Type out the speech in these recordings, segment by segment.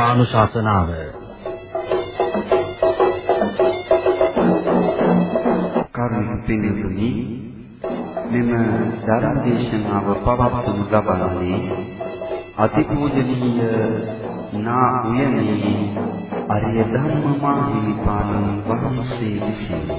ධර්මානුශාසනාව කරුණාපිනිතුනි මෙම ධර්ම දේශනාව පවත්වනු ලබන්නේ අතිපූජනීය නා උයනේ අරිය ධම්ම මාහිමිපාණන් වහන්සේ විසිනි.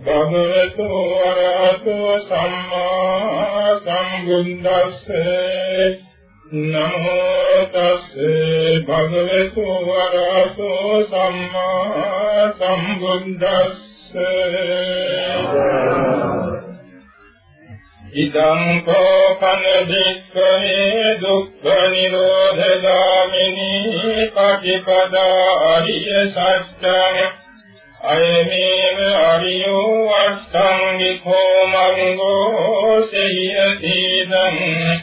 භගවතු වරහතෝ සම්මා සම්බුද්දස්සේ නමෝ තස්සේ භගවතු වරහතෝ සම්මා සම්බුද්දස්සේ ඉදං කෝපන දික්ඛේ දුක්ඛ නිරෝධ ගාමිනී පටිපදා අරිය සත්‍යං අයමේව අරියෝ අස්සංගිකෝ මංගෝ සේයතිදං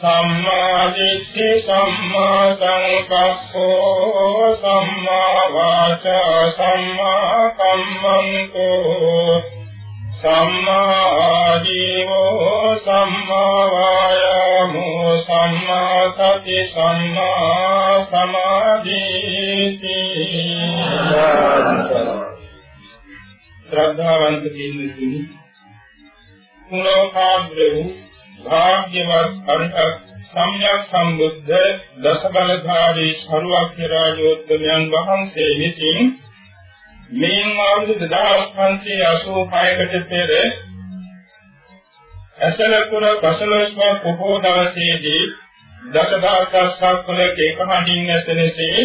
සම්මා දිට්ඨි සම්මා සංකප්පෝ සම්මා වාචා සම්මා කම්මන්තෝ සම්මා ආජීවෝ සම්මා වායාමෝ සම්මා සති සම්මා සමාධිති. ශ්‍රද්ධාවන්ත පින්තුනි කුලෝකාග්‍රේ භාග්‍යවත් අරහත් සම්්‍යක් සම්බුද්ධ දසබලධාරී සරුවක්ඛ රාජෝත්තමයන් වහන්සේ විසින් මේන් අවුරුදු 2586කට පෙර ඇසලකුර පසළොස්වක පොහෝ දවසේදී දසදහසක් කුලක එකහඬින් ඇසෙනසේ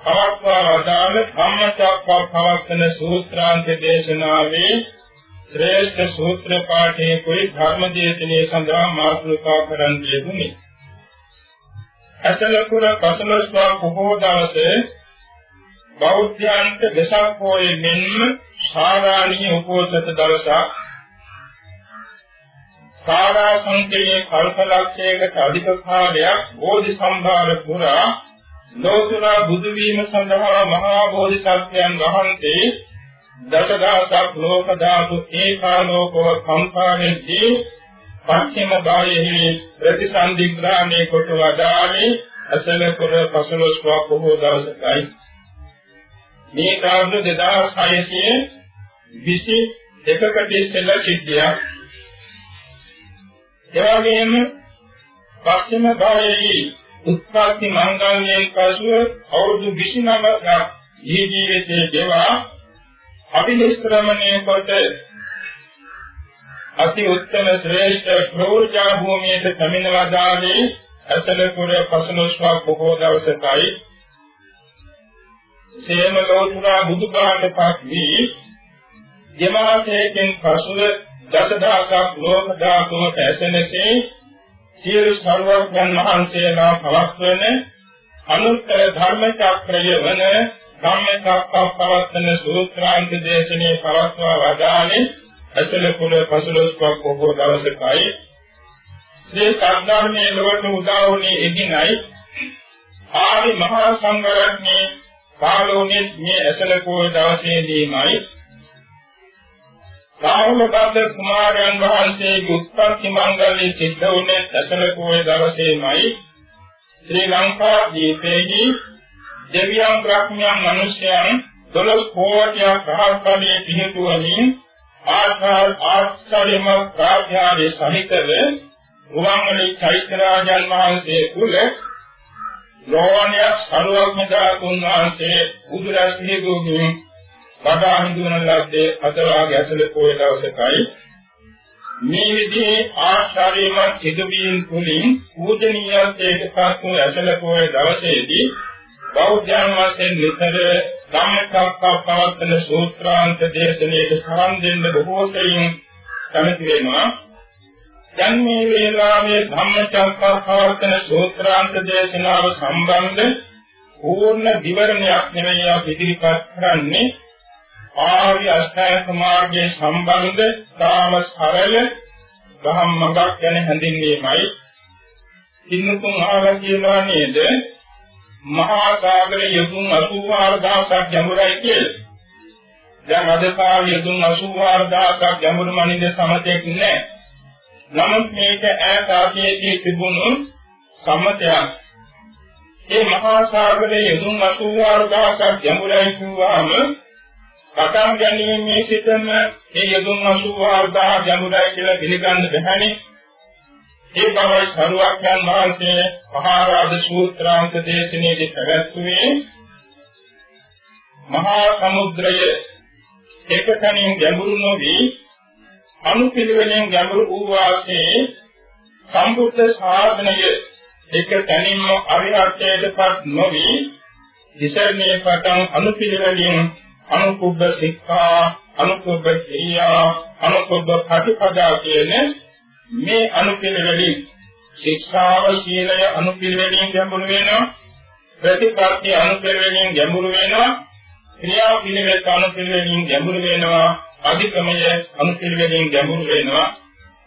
පවත්වා වදාළ ධම්මචක්ක පවත්තන සූත්‍රාන්ත දේශනාවේ ශ්‍රේෂ්ඨ සූත්‍ර පාඨයේ කුයි ධර්ම දේශනේ සඳහා මාතෘකා කරන් යෙදුනි. ඇසලකුර පසළොස්වක පොහෝ දවසේ බෞද්ධයන්ට දසක් පොයේ මෙන්ම සාරාණීය උපෝසත දවසක්. සාරා සංකේය කල්පලක්ෂයකට අධික කාලයක් බෝධි සම්භාර පුරා ලෝතුරා බුදු වීම සඳහා මහා බෝධිසත්වයන් වහන්සේ දසදහසක් ලෝක ධාතු ඒකාලෝකව කම්පාවෙද්දී පස්චිම බායෙහි ප්‍රතිසන්දිග්‍රහණය කොට වදාළේ අසල කුර පසළොස්වක බොහෝ දවසකයි. මේ කාර්ය 2621කට ඉස්සෙල්ලා සිද්ධියක්. එවාගෙම පස්චිම භාගයේ උත්පත්ති මංගල්‍යයෙන් පසුව අවුරුදු 29ක් ජීවිතයේ ගෙවා අභිනිෂ්ක්‍රමණය කොට අති උත්තම ශ්‍රේෂ්ඨ ප්‍රෝර්ජා භූමියට පැමිණලා දානේ අසලපුර පසළොස්වක බොහෝ දවසකයි සේම ලෝතුරා බුදුපහටපත් වී දෙමාසයෙන් පසුව දසදහසක් ලෝක ධාතුවට ඇසෙනසේ සියලු සර්වඥන් වහන්සේලා පවත්වන අනුත්තර ධර්ම චක්‍රය වන ධම්මචක්කප්පවත්තන සූත්‍රාන්ත දේශනේ පවත්වා වදාළේ අසල කුල පසළොස්වක බොහෝ දවසකයි. ශ්‍රී සද්ධර්මයේ ලොවට උදා වුණේ එදිනයි. ආදි මහා සංඝරත්නයේ කාලෝනේ මේ ඇසලකෝ දවසේදීමයි රාහුලබද්ද කුමාරයන් වහන්සේගේ උත්පත්ති මංගල්‍ය සිද්ධ වුණේ ඇසලකෝ දවසේමයි. ශ්‍රී ලංකා දීපේහි දෙවියන් බ්‍රහ්මයන් මිනිසයන් 12 කෝටියක් රහත්කමේ පිහිටුවමින් ආචාර ආචාර්යම ප්‍රාඥාවේ සහිතව උවන්වලි චෛත්‍ය රාජන් වහන්සේ කුල ලෝණයක් සරුවක්මදා තුන්වහන්සේ උදුරස්හි ගෝගින් වඩා හිඳුන ලද්දේ අදවාගේ ඇසල පොය දවසකයි. මේ විදිහේ ආශ්චර්යමත් සිදුවීම් තුළින් පූජනීයත්වයට පත් වූ ඇසල පොය දවසේදී බෞද්ධයන් වහන්සේ නිතර ධම්මචක්කප්පවත්තන සූත්‍රාන්ත දේශනාවට සම්බන්ධ දෙන්න බොහෝ සෙයින් කැමති වෙනවා. දැන් මේ වේලාවේ ධම්මචක්කප්පවත්තන සූත්‍රාන්ත දේශනාව සම්බන්ධ පූර්ණ විවරණයක් නෙමෙයි අපි ඉදිරිපත් කරන්නේ ආර්ය අෂ්ටාංග මාර්ගයේ සම්බන්ධ තාම සරල ගහම් මඟක් ගැන හැඳින්වීමයි. ඉන්නතුන් ආලා කියනවා නේද? මහා සාගරයේ යතුන් 84000ක් ගැඹුරයි කියලා. දැන් අද කාලේ යතුන් 84000ක් ගැඹුරු මනින්ද සමතයක් නැහැ. නමුත් මේක ඈත ආතීතයේ තිබුණු සම්මතයක්. ඒ මහා සාගරයේ යතුන් 84000ක් ගැඹුරයි කියුවාම පටන් ගැනීමේ සිටම මේ යතුන් 84000 ගැඹුරයි කියලා පිළිගන්න බැහැනේ. ඒ බවයි සරුවක්යන් වහන්සේ මහාරාධ සූත්‍රාන්ත දේශනාවේදී පැවැත්වුවේ මහා සමුද්‍රය එකතනින් ගැඹුරු නොවි අනුපිළිවෙලෙන් ගැඹුරු වූ වාසේ සම්බුද්ධ ශාසනය එක තැනින්ම අරිහත්ත්වයටපත් නොවි ඉසරණේ පටන් අනුපිළිවෙලින් අනුකුබ්බ සික්ඛා අනුකුබ්බ ක්‍රියා අනුකුබ්බ ප්‍රතිපදා කියන මේ අනුපිළිවෙලින් ශික්ෂාව සීලය අනුපිළිවෙලින් ගැඹුරු වෙනවා ප්‍රතිපත්ති අනුපිළිවෙලින් ගැඹුරු වෙනවා ක්‍රියා පිළිවෙත් අනුපිළිවෙලින් ගැඹුරු වෙනවා අධිකමය අනුපිළිවෙලින් ගැඹුරු වෙනවා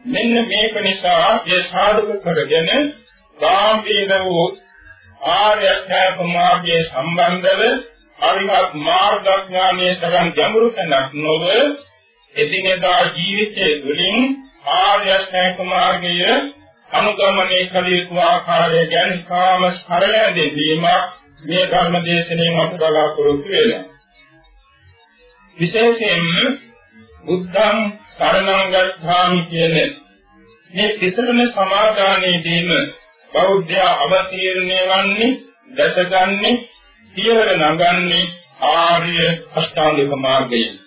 මෙන්න මේක නිසා ඒ සාධක කරගෙන ගාම්භීර වූ ආර්ය අෂ්ටාංග මාර්ගයේ සම්බන්ධව අරිහත් මාර්ගඥානයේ තරම් ගැඹුරු තැනක් නොව එදිනෙදා ජීවිතයේ තුළින් ආර්ය අෂ්ටාංග මාර්ගය අනුගමනය කළ යුතු ආකාරය ගැන කාම සරල දෙවීම මේ ධර්ම දේශනාවෙන් අප බලාපොරොත්තු වෙනවා. විශේෂයෙන්ම බුද්ධං සරණං ගච්ඡාමි කියන මේ තිසරණ සමාදානයේදීම බෞද්ධ අවතීර්ණය වන්නේ දැසගන්නේ පියවර නගන්නේ ආර්ය අෂ්ටාංගික මාර්ගයෙන්.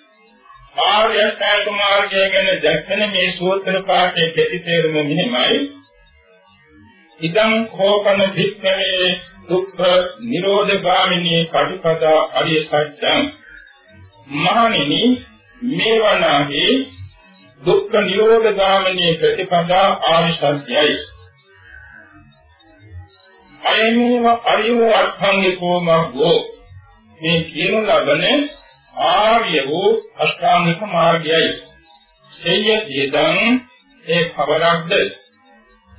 ආර්ය අෂ්ටාංග මාර්ගය ගැන දැක්කන මේ සූත්‍ර පාඨයේ ප්‍රතිතේරුම මෙහිමයි. ඉදං කෝපන වික්ඛවේ දුක්ඛ නිරෝධ ගාමිනී පටිපදා අරිය සත්‍යං මහණෙනි මේ වනාහි දුක්ඛ නිරෝධ ගාමිනී ප්‍රතිපදා ආර්ය සත්‍යයි අයමේව අරියෝ අර්ථංගිකෝ මග්ගෝ මේ කියන ලබන ආර්ය වූ අෂ්ටාංගික මාර්ගයයි. සේයතියදං ඒ කවරක්ද?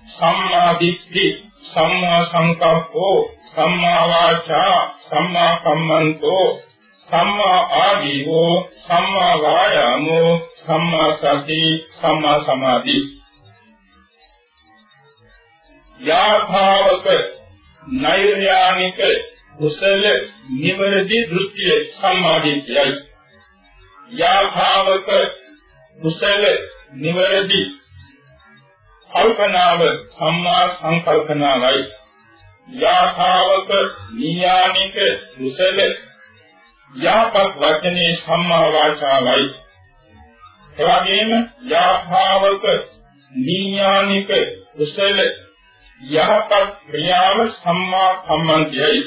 සම්මා දිට්ඨි සම්මා සංකප්පෝ සම්මා වාචා සම්මා කම්මන්තෝ සම්මා ආජීවෝ සම්මා වායාමෝ සම්මා සති සම්මා සමාධි. යාභාවක නෛර්යානික කුසල නිවැරදි දෘෂ්ටිය සම්මාදිට්ඨියයි. යාභාවක කුසල නිවැරදි කල්පනාව සම්මා සංකල්පනාවයි. යාභාවක නියානික කුසල යාපත් වචනේ සම්මා වාචාවයි. එවැගේම යාභාවක නියානික කුසල යහපත් ක්‍රියාව සම්මා කම්මන්තයයි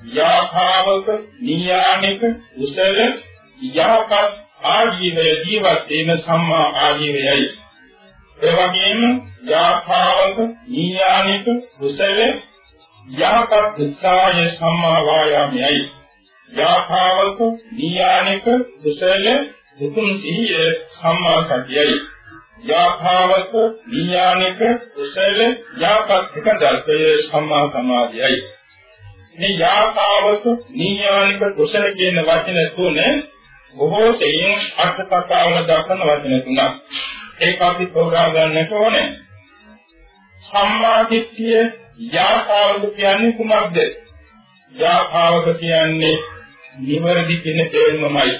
යාභාවක නියානික කුසල යහපත් ආජීවය ජීවත් වීම සම්මා ආජීවයයි. එවැගේම යාභාවක නියානික කුසල යහපත් උත්සාහය සම්මා වායාමයයි. යාභාවක නියානික කුසල උතුම් සිහිය සම්මා සතියයි. යාභාවක විඥානික කුසල යාපත් එක දර්ශය සම්මා සමාධියයි. මේ යාභාවක විඥානික කුසල කියන වචන තුන බොහෝ තෙයින් අර්ථ කතාවල දක්වන වචන තුනක්. ඒක අපි තෝරා ගන්නට ඕනේ. සම්මා දිට්ඨිය යාභාවක කියන්නේ කුමක්ද? යාභාවක කියන්නේ නිවැරදි කියන තේරුමයි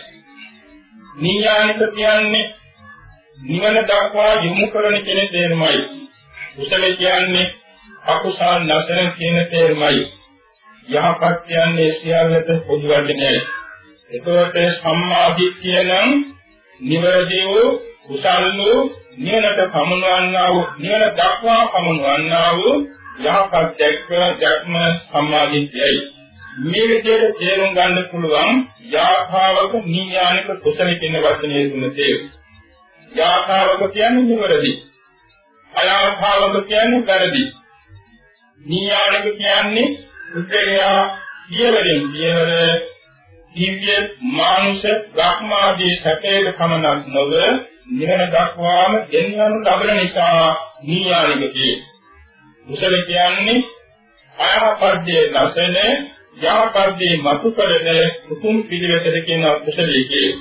නියානික කියන්නේ නිවන දක්වා යොමු කරන කෙනෙක් තේරුමයි. කුසල කියන්නේ අකුසල් නැසන කියන තේරුමයි. යහපත් කියන්නේ සියල්ලට පොදු වචනයයි. එතකොට සම්මාදිට්ඨිය නම් නිවැරදි වූ කුසල් වූ නිවනට පමුණවන්නා වූ නිවන දක්වා පමුණවන්නා වූ යහපත් දැක්ම දැක්ම සම්මාදිට්ඨියයි. මේ විදිහට තේරුම් ගන්න පුළුවන් යාථාවක නීයානික කුසල කියන වචනේ තුන තේරුම්. යාථාවක කියන්නේ නිවැරදි. අයාථාවක කියන්නේ වැරදි. නීයානික කියන්නේ උත්තරියා පියවරෙන් පියවර දිව්‍ය මානුෂ බ්‍රහ්මාදී සැපේක පමණක් නොව නිවන දක්වාම ගෙන්වනු ලබන නිසා නීයානික කියේ. කුසල කියන්නේ අයහපද්දේ නැසෙන යහපද්දේ මතු කරන උතුම් පිළිවෙතට කියන කුසලයේ කියේ.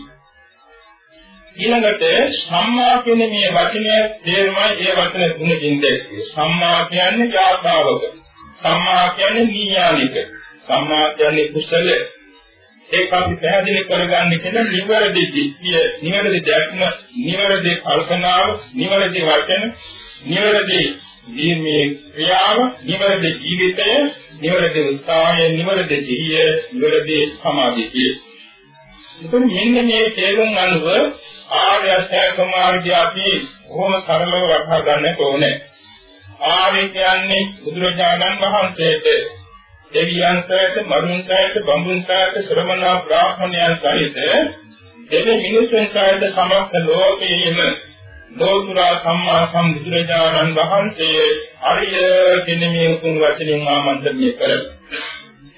ඊළඟට සම්මා කියන මේ වචනය තේරුමයි ඒ වචන තුනකින් දැක්කේ. සම්මා කියන්නේ යාත්‍රාවක. සම්මා කියන්නේ නීයානික. සම්මා කියන්නේ කුසල. ඒක අපි පැහැදිලි කරගන්න කියන නිවැරදි දිට්ඨිය, නිවැරදි දැක්ම, නිවැරදි කල්පනාව, නිවැරදි වචන, නිවැරදි මේ ක්‍රියාව, නිවැරදි ජීවිතය, නිවැරදි උත්සාහය, නිවැරදි සිහිය, නිවැරදි සමාධිය. එතකොට මෙන්න මේ තේරුම් අනුව ආර්ය අෂ්ටාංග මාර්ගය අපි කොහොම සරලව වටහා ගන්න ඕනේ. ආර්ය කියන්නේ බුදුරජාණන් වහන්සේට දෙවියන් සහිත මරුන් සහිත බඹුන් සහිත ශ්‍රමණ බ්‍රාහ්මණයන් සහිත දෙවි මිනිසුන් සහිත සමස්ත ලෝකයේම ලෝතුරා සම්මා සම්බුදුරජාණන් වහන්සේ අරිය කියන මේ උතුම් වචනින් ආමන්ත්‍රණය කරයි.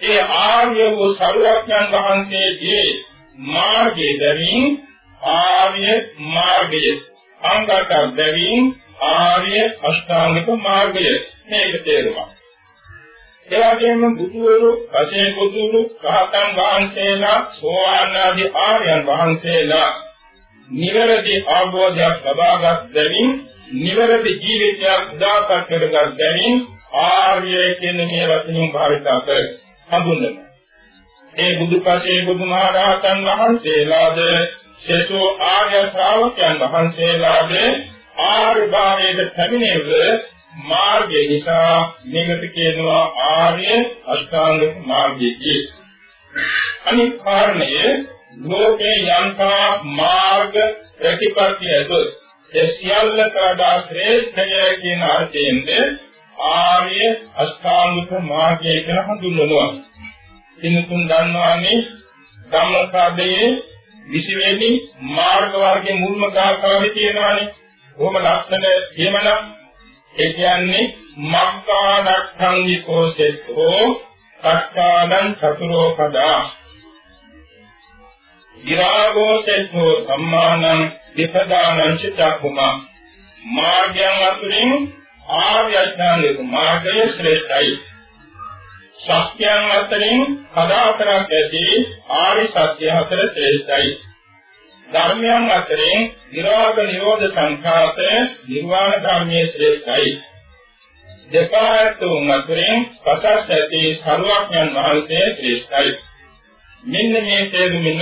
ඒ ආර්ය වූ සරුවඥන් වහන්සේගේ මාර්ගයේ දැරින් ආර්ය මාර්ගය අංගක දැරින් ආර්ය අෂ්ටාංගික මාර්ගය මේක තේරුමක්. ඒ වගේම බුදුවරු, පසේ බුදුරු, රහතන් වහන්සේලා, සෝවාන් ආදී ආර්යයන් වහන්සේලා නිවැරදි අවබෝධයක් ලබාගත් බැවින් නිවැරදි ජීවිතයක් උදාකර කරගත් බැවින් ආර්යය කියන මේ වචنين භාවිත කර හඳුන්වනවා. ඒ බුදුපසේ බුදුමහරහතන් වහන්සේලාද සේතු ආර්ය ශ්‍රාවකයන් වහන්සේලාද ආර්ය භාවයේ පැමිණෙව මාර්ගය නිසා මේකට කියනවා ආර්ය අෂ්ටාංගික මාර්ගය කියලා. අනිත් කාරණය ලෝකේ යන්තා මාර්ග ප්‍රතිපත්තියද ඒ සියල්ලට වඩා ශ්‍රේෂ්ඨය කියන අර්ථයෙන්ද ආර්ය අෂ්ටාංගික මාර්ගය කියලා හඳුන්වනවා. දිනතුන් දන්නවානේ ධම්මපදයේ 20 වෙනි මාර්ග වර්ගයේ මුල්ම කාකාවේ තියෙනවානේ. කොහොම ලක්ෂණ එහෙමනම් ඒ කියන්නේ මග්ගානක්ඛංගිකෝ සෙත්තෝ කච්චානං චතුරෝ පදා විරාගෝ සෙත්තෝ සම්මානං විපදානං චක්ඛුමා මාර්ගයන් අතුරින් ආර්ය අඥානික මාර්ගය ශ්‍රේෂ්ඨයි සත්‍යයන් අතරින් පදාතරක් ඇති ආරි සත්‍ය හතර ශ්‍රේෂ්ඨයි. ධර්මයන් අතරින් විරාග නිරෝධ සංඛාත නිර්වාණ ධර්මයේ ශ්‍රේෂ්ඨයි. දෙපාරතුන් අතරින් පසස් ඇති සරුවඥන් වහන්සේ ශ්‍රේෂ්ඨයි. මෙන්න මේ තේරුමින්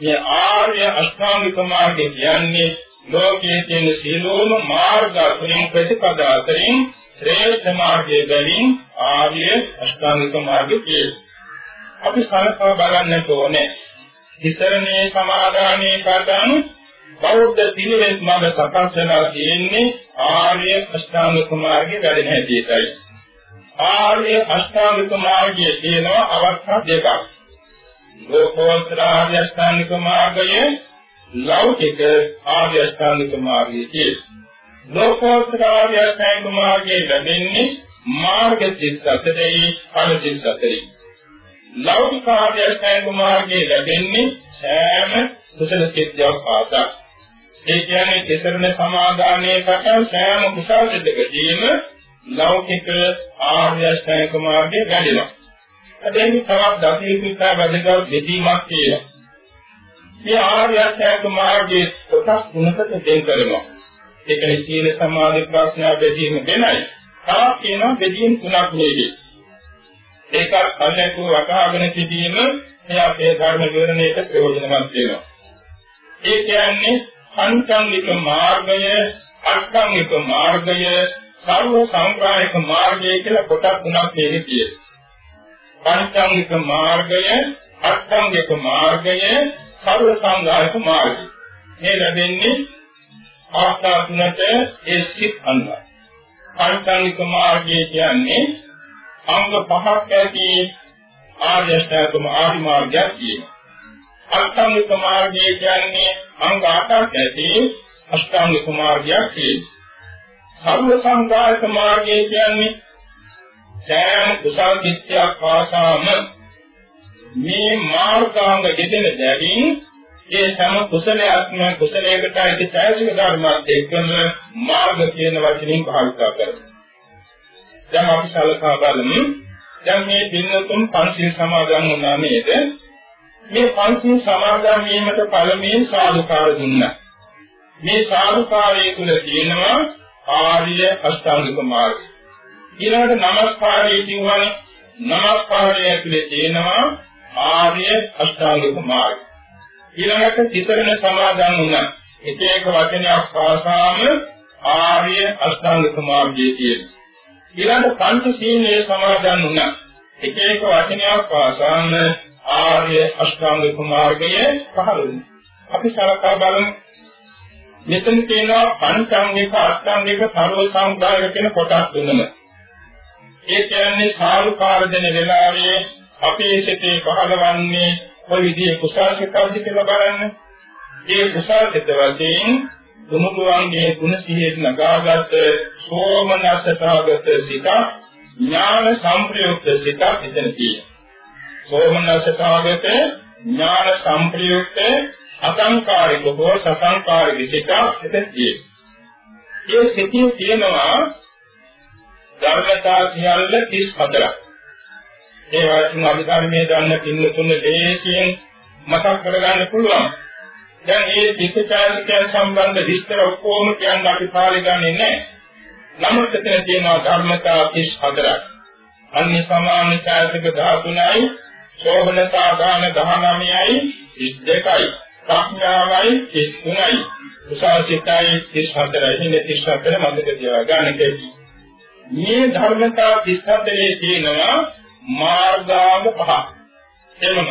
මේ ආර්ය අෂ්ටාංගික මාර්ගය කියන්නේ ලෝකයේ තියෙන සියලුම මාර්ග අතරින් ප්‍රතිපදා අතරින් ශ්‍රේෂ්ඨ මාර්ගයේ බැවින් ආර්ය අෂ්ටාංගික මාර්ගය කියනවා. අපි සලකා බලන්නට ඕනේ. ඉතරනේ සමාදානයේ කරන බෞද්ධ පිළිවෙත් මාර්ග සකස් වෙනවා කියන්නේ ආර්ය අෂ්ටාංගික මාර්ගයේ වැඩෙන හැටියටයි. ආර්ය අෂ්ටාංගික මාර්ගයේ තියෙනවා අවස්ථා දෙකක්. ලෝකෝත්තර ආර්ය අෂ්ටාංගික මාර්ගය ලෞකික ආර්ය අෂ්ටාංගික මාර්ගය කියනවා. ලෝකෝත්තර ආර්ය අෂ්ටාංගික මාර්ගයේ ලැබෙන්නේ මාර්ග සිත් අතරේ ඵල සිත් අතරේ. ලෞකික ආර්ය අෂ්ටාංගික මාර්ගයේ ලැබෙන්නේ සෑම කුසල සිත්යක් පාසා. ඒ කියන්නේ කෙතරණ සමාදානයේ පටන් සෑම කුසල සිද්දකදීම ලෞකික ආර්ය අෂ්ටාංගික මාර්ගයේ වැඩෙනවා. අදෙන් තවත් දසීකිතා වැඩගත් දෙදීමක් තියෙනවා. මේ ආර්ය අෂ්ටාංගික මාර්ගයේ කොටස් තුනකට දෙන් කරනවා. ඒකනේ සීල සමාධි ප්‍රඥා බෙදීම වෙනයි. තවත් කියනවා බෙදීම් තුනක් නෙවෙයි. ඒකත් අල්ලකු වකහාගෙන සිටීම මේ අපේ ධර්ම විවරණයට ප්‍රයෝජනවත් වෙනවා. ඒ කියන්නේ පංචාංගික මාර්ගය, අෂ්ටාංගික මාර්ගය, සර්ව සංග්‍රාහික මාර්ගය කියලා කොටස් තුනක් මේකේ තියෙනවා. පංචාංගික මාර්ගය, අෂ්ටාංගික මාර්ගය, සර්ව සංඝායක මාර්ගය. මේ ලැබෙන්නේ ආස්ථා තුනට ඒ සිත් අනුවයි. පංචාංගික මාර්ගය කියන්නේ අංග පහක් ඇති ආර්ය අෂ්ටාංගික ආදි මාර්ගයක් කියනවා. අෂ්ටාංගික මාර්ගය කියන්නේ අංග 8ක් ඇති අෂ්ටාංගික මාර්ගයක් කියනවා. සර්ව සංඝායක මාර්ගය කියන්නේ සෑම කුසල් කිත්‍යක් පාසාම මේ මාර්ගාංග යෙදෙන බැවින් ඒ සම කුසලයක්ම කුසලයකට ඇති සෑම ධර්මයක් එක්කම මාර්ග කියන වචنين භාවිත කරනවා. දැන් අපි සලකා බලමු. දැන් මේ පින්නතුන් පංචශීල සමාදන් වුණා නේද? මේ පංචශීල සමාදන් වීමට පළමුවෙන් සාධුකාර දුන්නා. මේ සාධුකාරයේ තුල තියෙනවා ආර්ය අෂ්ටාංගික මාර්ගය. ඊළඟට নমස්කාරයේ කියවන নমස්කාරය ඇතුලේ තියෙනවා ආර්ය අෂ්ටාංගික මාර්ගය. ඊළඟට තිසරණ සමාදන් වුණා. එක එක වචනයක් පාසාම ආර්ය අෂ්ටාංගික මාර්ගයේ තියෙනවා. ඊළඟට පංච සීලයේ සමාදන් වුණා. එක එක වචනයක් පාසාම ආර්ය අෂ්ටාංගික මාර්ගයේ පහළ වෙනවා. අපි සලකා බලමු මෙතන තියෙනවා පංචාංගික අෂ්ටාංගික සර්ව සංගායක කියන කොටස් තුනම. ඒ කියන්නේ සාරුකාර දෙන වෙලාවේ අපේ සිතේ පහළවන්නේ කොයි විදිහේ කුසල සිතක්ද කියලා බලන්න. ඒ කුසල සිත වශයෙන් දුමුදුවන්ගේ ගුණ සිහියට නගාගත් සෝමනසසාගත සිත ඥාන සංප්‍රයුක්ත සිත එතන තියෙනවා. සෝමනසසාගත ඥාන සංප්‍රයුක්ත අසංකාරික හෝ සසංකාරික සිත එතන තියෙනවා. ඒ සිතින් තියෙනවා ධර්මතා සියල්ල 34ක්. ඒ වගේම අභිධර්මයේ දන්න පින්නතුන් දේශයෙන් මතක් කරගන්න පුළුවන්. දැන් මේ චිත්තචෛතසිකයන් සම්බන්ධ විස්තර ඔක්කොම කියන්න අපි පාලි ගන්නෙ නැහැ. නමුත් එතන තියෙනවා ධර්මතා 34ක්. අන්‍ය සමාන චෛතසික 13යි, සෝබනතා ගාන 19යි, 22යි, ප්‍රඥාවයි 33යි. උසාසිතයි 34යි. ඉන්නේ 34 මතක තියාගන්න කැටි. මේ ධර්මතා 34 තියෙනවා මාර්ගාංග පහ. එමම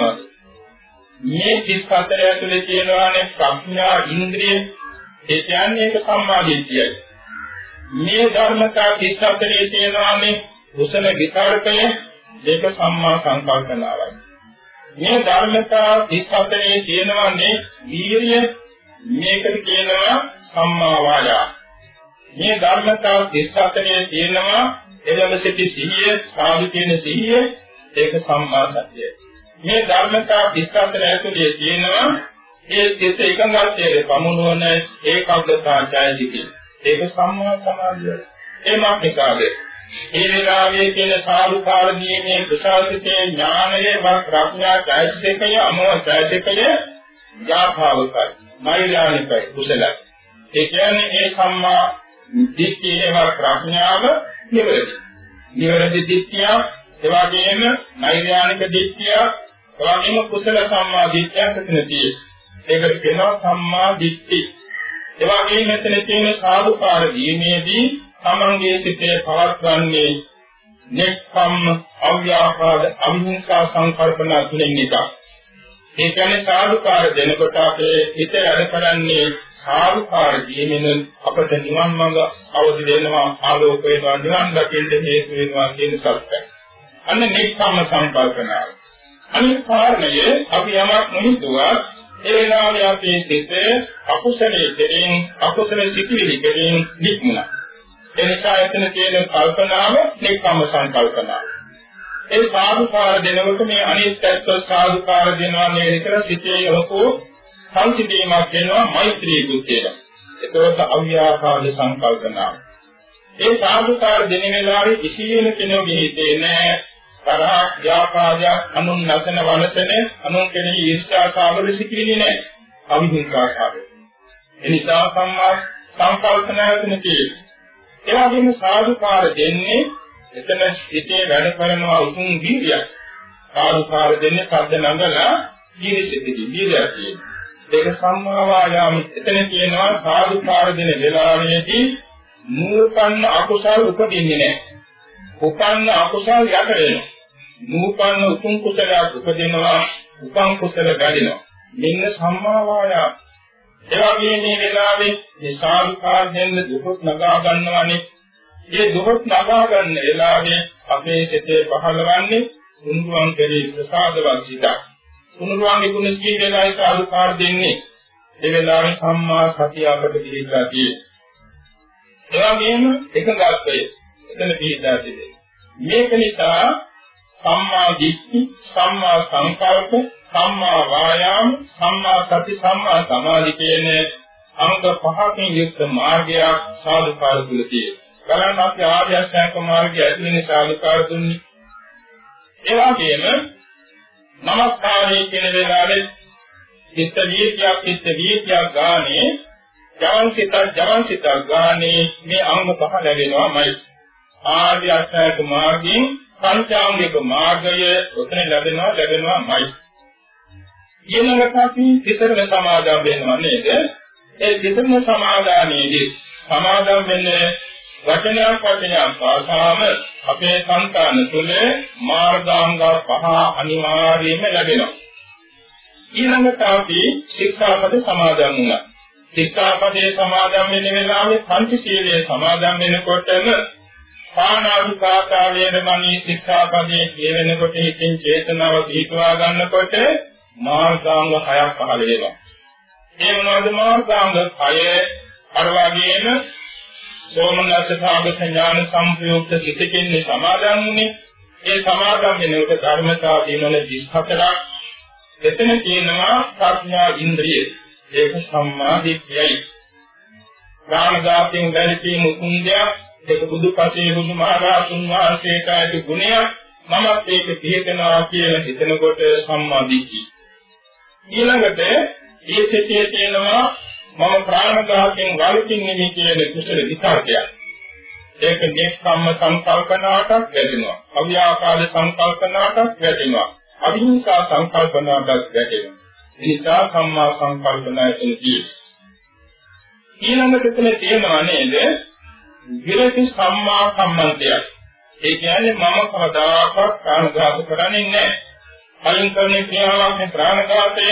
මේ 34 ඇතුලේ තියෙනවානේ ප්‍රඥා ඉන්ද්‍රිය ඒ කියන්නේ ඒක සම්මාදිට්ඨියයි. මේ ධර්මතා 34 තියෙනවානේ කුසල විතරකය ඒක සම්මා සංකල්පනාවයි. මේ ධර්මතා 34 තියෙනවානේ වීරිය මේකට කියනවා සම්මා වායා. මේ ධර්මතා 34 තියෙනවා එළඹ සිටි සිහිය, සාදු කියන සිහිය ඒක සම්මා සතියයි. මේ ධර්මතා 24 ඇතුලේ තියෙනවා ඒ සිත එකඟත්වයේ පමුණුවන ඒකාග්‍රතා ඡායසිකය. ඒක සම්මා සමාධිය. ඒ මාර්ගිකාද. ඒ වෙලාවේ කියන සාරුකාර නියමයේ ප්‍රසාසිතේ ඥානයේ වත් ප්‍රඥා ඡායසිකය අමෝ ඡායසිකය යාභාවකයි. මෛලානිකයි කුසලයි. ඒ කියන්නේ ඒ සම්මා දිට්ඨියේ ප්‍රඥාව නිවැරදි. නිවැරදි දිට්ඨිය, ඒ වගේම නෛර්යානික දිට්ඨිය, ඒ වගේම කුසල සම්මා දිට්ඨියක් මෙතන තියෙනවා. ඒකට කියනවා සම්මා දිට්ඨි. ඒ වගේම මෙතන තියෙන සාධුකාර දීමේදී තමන්ගේ සිතේ පවත්වන්නේ නෙක්ඛම් අව්‍යාපාද අවිහිංසා සංකල්පන තුනෙන් එකක්. ඒ කියන්නේ සාධුකාර දෙනකොට අපේ හිත වැඩ කරන්නේ සාරුකාර දීමෙන් අපට නිවන් මඟ අවදි වෙනවා ආලෝක වෙනවා නිවන් දකින්න හේතු වෙනවා කියන සත්‍යය. අන්න නික්කම්ම සංකල්පනාව. අනිත් කාරණය අපි යමක් නොහිතුවා ඒ වෙලාවේ අපේ සිත අකුසලයේ දෙමින් අකුසල සිටිවිලි දෙමින් නික්මුණා. ඒ නිසා එතන තියෙන කල්පනාව නික්කම්ම සංකල්පනාව. ඒ සාදුකාර දෙනකොට මේ අනිත් පැත්ත සාදුකාර දෙනවා නේද කියලා සිතේ යොකෝ සංසිඳීමක් වෙනවා මෛත්‍රී බුද්ධියට. ඒකවත් අව්‍යාපාද සංකල්පනාව. ඒ සාධුකාර දෙන වෙලාවේ කිසියම් කෙනෙකුගේ හිතේ නැහැ තරහ ව්‍යාපාදයක් අනුන් නැසන වනසන අනුන් කෙනෙහි ඊර්ෂ්‍යා කාමර සිටින්නේ නැහැ. අවිහිංසාකාරය. එනිසා සම්මා සංකල්පනාවකින් තියෙන්නේ. ඒ වගේම සාධුකාර දෙන්නේ එතන හිතේ වැඩ කරනවා උතුම් වීර්යයක්. සාධුකාර දෙන්නේ සද්ද නඟලා ජීවිතෙදී වීර්යයක් තියෙනවා. ඒක සම්මා වායාම එතන කියනවා සාදුකාර දෙන වෙලාවේදී නූපන්න අකුසල් උපදින්නේ නැහැ. උපන්න අකුසල් යට වෙනවා. නූපන්න උතුම් කුසලයක් උපදිනවා උපං කුසල වැඩිනවා මෙන්න සම්මා වායාම ඒ වගේ මේ වෙලාවේ මේ සාධුකාර දෙන්න දුක නගා ගන්නවනේ මේ දුක නගා ගන්න වෙලාවේ අපේ සිතේ පහළවන්නේ උන්වන් කෙරේ ප්‍රසාදවත් සිතක් උන්වන්ගේ ගුණ ජීවිතයයි සාධුකාර දෙන්නේ ඒ වෙලාවේ සම්මා සතිය අපට පිළිගලා තියෙනවා ඒ වගේම එකගත්වය එතන පිළිදා තිබෙනවා මේක නිසා සම්මා දිට්ඨි, සම්මා සංකල්ප, සම්මා වායාම, සම්මා සති, සම්මා සමාධි කියන අංග පහකින් යුක්ත මාර්ගයක් සාධකාර තුල තියෙනවා. බලන්න අපි ආර්ය අෂ්ටාංග මාර්ගය ඇතුළේ සාධකාර දුන්නේ. ඒ වගේම නමස්කාරයේ කියන වෙලාවේ චිත්ත වීතියක් චිත්ත වීතියක් ගානේ ජවන් සිත ජවන් සිත ගානේ මේ අංග පහ ලැබෙනවාමයි. ආර්ය අෂ්ටාංග මාර්ගයෙන් පංචාංගික මාර්ගය උතන ලැබෙනවා ලැබෙනවාමයි. ඊළඟට අපි විතරම සමාදම් වෙනවා නේද? ඒ විතරම සමාදානයේදී සමාදම් වෙන්නේ වචනයක් වචනයක් පාසාම අපේ සංකාන තුළ මාර්ගාංග පහ අනිවාර්යයෙන්ම ලැබෙනවා. ඊළඟට අපි ශික්ෂාපද සමාදන් වුණා. ශික්ෂාපදේ සමාදන් වෙන වෙලාවේ පංචශීලයේ සමාදන් වෙනකොටම පාණාතිපාතා වේදමණී ශික්ෂාපදයේ කියවෙනකොට හිතින් චේතනාව පිටවා ගන්නකොට මාර්ගාංග හයක් පහළ වෙනවා. ඒ මොනවද මාර්ගාංග හය? අර වගේම සෝමනස්ස සාගත ඥාන සම්ප්‍රයුක්ත සිතකින් සමාදන් වුනේ. ඒ සමාදන් වෙනකොට ධර්මතා දිනවල 24ක්. එතන තියෙනවා ප්‍රඥා ඉන්ද්‍රිය. ඒක සම්මා දිට්ඨියයි. ප්‍රාණඝාතයෙන් වැළකීම කුංජයක් ඒක බුදුපසේ බුදුමහරහතුන් වහන්සේට ඇති ගුණයක් මමත් ඒක පිළිතනවා කියලා හිතනකොට සම්මාදිට්ඨි ඊළඟට ඒ සිතේ තියෙනවා මම ප්‍රාණඝාතයෙන් වළකින්නේ කියන කුසල විතරකයක්. ඒක නෙක්ඛම්ම සංකල්පනාවටත් වැටෙනවා. අව්‍යාපාද සංකල්පනාවටත් වැටෙනවා. අවිහිංසා සංකල්පනාවටත් වැටෙනවා. නිසා සම්මා සංකල්පනාවයි ඊළඟට එතන තියෙනවා නේද? විරති සම්මා සම්බන්ධයක්. ඒ කියන්නේ මම කවදාකවත් ප්‍රාණඝාත කරන්නේ නැහැ. කලින් කරන ක්‍රියාවක් මේ ප්‍රාණඝාතය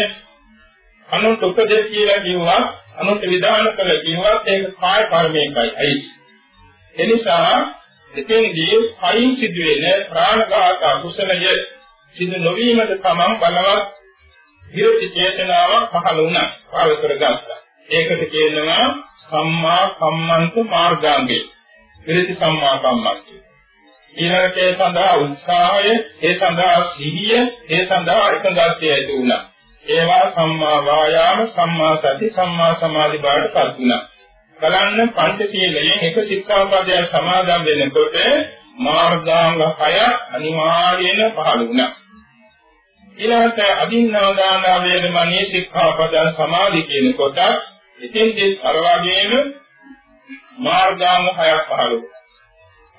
අනුත් උපදෙස් කියලා කිව්වා අනුත් විධාන කළ කිව්වා ඒක කාය කර්මයකයි අයිති. එනිසා එතෙන්දී කයින් සිදුවෙන ප්‍රාණඝාත අකුසලය සිදු නොවීමට තමන් බලවත් විරති චේතනාවක් පහළ වුණා. පාල කරගත්තා. ඒකට කියනවා සම්මා කම්මන්ත මාර්ගාංගය. විරති සම්මා කම්මන්තය. ඊළඟට ඒ සඳහා උත්සාහය, ඒ සඳහා සිහිය, ඒ සඳහා එකඟත්වය ඇති වුණා. ඒවා සම්මා වායාම, සම්මා සති, සම්මා සමාධි බාටපත් වුණා. බලන්න පංචශීලයෙන් එක ශික්ෂාපදයක් සමාදන් වෙනකොට මාර්ගාංග 6 අනිවාර්යයෙන් පහළ වුණා. ඊළඟට අදින්නාදාන වේදමණී ශික්ෂාපද සමාධි කියන කොට ඉතින්දී අර වගේම මාර්ගාංග හයක් පහළ වුණා.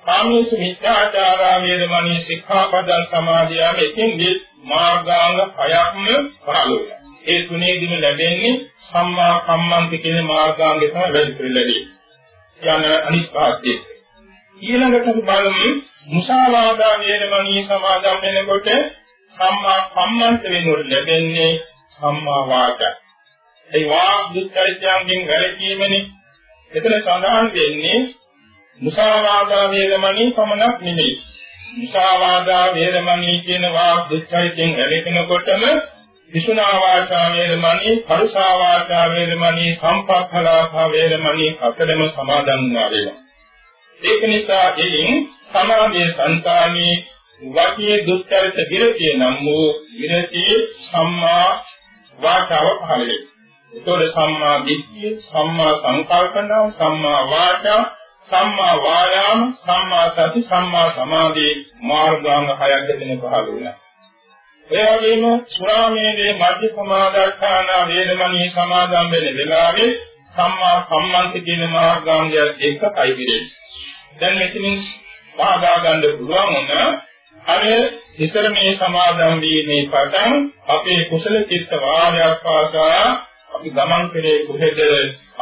කාමීසු මිත්‍යාචාරා වේදමණී ශික්ෂාපදං සමාදියාම ඉතින්දී මාර්ගාංග හයක්ම පහළ වුණා. ඒ තුනේදීම ලැබෙන්නේ සම්මා කම්මන්ත කියන මාර්ගාංගය තමයි වැඩි ලැබෙන්නේ. යන අනිත් පාඩේ. ඊළඟට අපි බලමු මුසාවාදා වේදමණී සමාදම් වෙනකොට සම්මා කම්මන්ත වෙනුවට ලැබෙන්නේ සම්මා වාචා. ඒ වාග් දුක්ඛරිතයන්ගෙන් වැළකීමනේ. එතන සඳහන් වෙන්නේ මුසාවාදා වේදමණී පමණක් නෙමෙයි. මුසාවාදා වේදමණී කියන වාග් දුක්ඛරිතෙන් වැළකෙනකොටම විසුනා වාචා වේදමණී, පරුසා වාචා වේදමණී, සම්පක්ඛලාපා වේදමණී හතරම සමාදන් වෙනවා. ඒක නිසා එයින් සමාධියේ సంతානී වාක්‍යයේ දුක්ඛරිත විරතිය නම් වූ විරතිය සම්මා වාචාව පහළ වෙනවා. ඒතකොට සම්මා දිට්ඨිය, සම්මා සංකල්පනාව, සම්මා වාචා, සම්මා වායාම, සම්මා සති, සම්මා සමාධි මාර්ගාංග හයක් දෙකෙන පහළ වෙනවා. ඒ වගේම සුරාමේදී මධ්‍යපමාදාඨාන වේදමණී සමාදම් වෙන වෙලාවේ සම්මා සම්මන්ත කියන මාර්ගාංගය එකයි විරේ. දැන් මෙතනින් පාදා ගන්න පුළුවන් වුණා අර ඉතර මේ සමාදම් වීමේ පටන් අපේ කුසල චිත්ත වාරයක් පාසා අපි ගමන් කරේ කොහෙද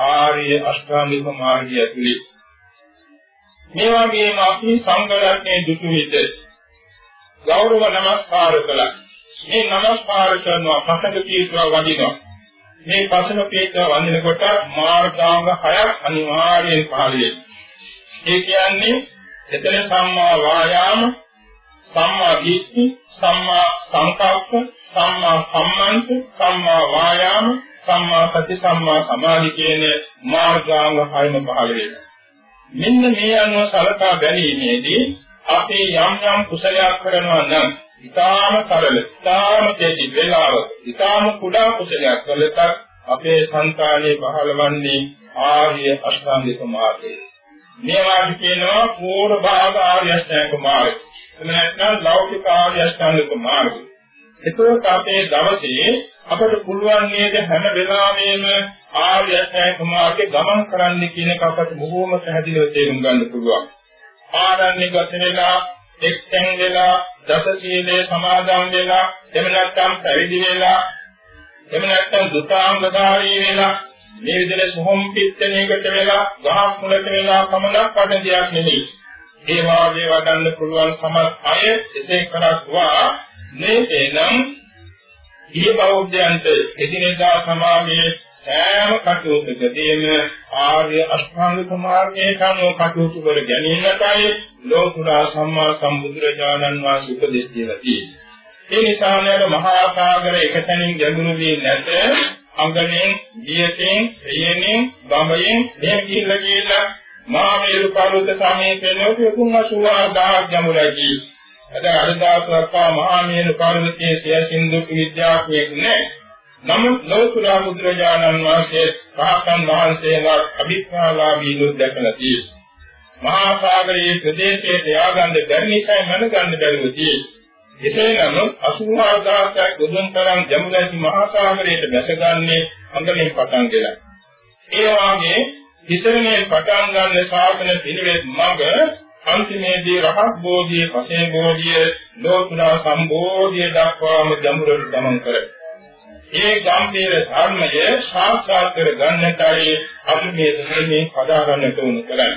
ආර්ය අෂ්ටාංගික මාර්ගය ඇතුලේ මේ වගේම අපි සංගරත්නයේ දුතු විට ගෞරව නමස්කාර කළා. මේ නමස්කාර කරනවා පසක කීතුවා වදිනවා. මේ පසක කීතුවා වදිනකොට මාර්ගාංග හයක් අනිවාර්යෙන් පහළ වෙනවා. ඒ කියන්නේ එතන සම්මා වායාම, සම්මා දිට්ඨි, සම්මා සංකප්ප, සම්මා සම්මන්ත, සම්මා වායාම, සම්මා සති, සම්මා සමාධි කියන මාර්ගාංග හයම පහළ වෙනවා. මෙන්න මේ අනුව සලකා බැලීමේදී අපේ යම් යම් කුසලයක් කරනවා නම් ඊටාම සරල, ඊටාම දෙටි වේලාව, ඊටාම කුඩා කුසලයක් කළත් අපේ සංකාලයේ පහළවන්නේ ආර්ය අෂ්ටාංගික මාර්ගය. මේවාට කියනවා පූර්ව භාග ආර්ය අෂ්ටාංගික මාර්ගය. එහෙම නැත්නම් ලෞකික ආර්ය අෂ්ටාංගික මාර්ගය. එතකොට අපේ දවසේ අපට පුළුවන් නේද හැම වෙලාවෙම ආර්ය අෂ්ටාංගික මාර්ගේ ගමන් කරන්න කියන එක අපට බොහෝම පැහැදිලිව තේරුම් ගන්න පුළුවන්. ආරණ්‍යගත වෙලා එක්තෙන් වෙලා දස සීලේ සමාදන් වෙලා එහෙම නැත්නම් පැවිදි වෙලා එහෙම නැත්නම් දුතාංගධාරී වෙලා මේ විදිහට සොහොම් පිටණයකට වෙලා ගහක් මුලට වෙලා පමණක් වඩන දෙයක් නෙමෙයි. ඒ වාගේ වඩන්න පුළුවන් සමත් අය එසේ කරත්වා මේකෙනම් ඊ බෞද්ධයන්ට එදිනෙදා සමාජයේ සෑම කටයුත්තකදීම ආර්ය අෂ්ටාංගික මාර්ගයේ කනුව කටයුතු කර ගැනීමටයි ලෝකුරා සම්මා සම්බුදුරජාණන් වහන්සේ උපදෙස් දීලා තියෙන්නේ. ඒ නිසා නේද මහා සාගර එකතැනින් ගැඹුරු වී නැත අංගණයෙන්, දියතෙන්, එයෙනින්, බඹයෙන් මෙහෙම ගිහිල්ලා ගිහිල්ලා මහා මේරු පර්වත සමීපයේ ලෝකුන් 84000ක් ගැඹුරයි. අද අරදාසක් මහා මේරු පර්වතයේ සිය සින්දු විද්‍යාඥයෙක් නෑ. නමුත් ලෝතුරා බුදුරජාණන් වහන්සේ රහතන් වහන්සේලා අභිඥාලාභී දුක් දැකලා තියෙනවා. මහා සාගරයේ ප්‍රදේශයේ ත්‍යාගන්ද බැරි නිසා මනගන්න බැරුව තියෙනවා. එසේ නමුත් 84000ක් ගොදුන් තරම් ජමුදැති මහා සාගරයට බැසගන්නේ අඟලෙන් පටන් ගෙලා. ඒ වාගේ විතරනේ පටන් ගන්න ශාසන පිළිවෙත් මඟ අන්තිමේදී රහත් බෝධියේ පසේ බෝධිය ලෝකුණා සම්බෝධිය දක්වාම ජමුරට ගමන් කරයි. ඒ ගම්භීර ධර්මය සාක්ෂාත් කර ගන්නටයි අපි මේ ධර්මයේ පදා ගන්නට උණු කරන්නේ.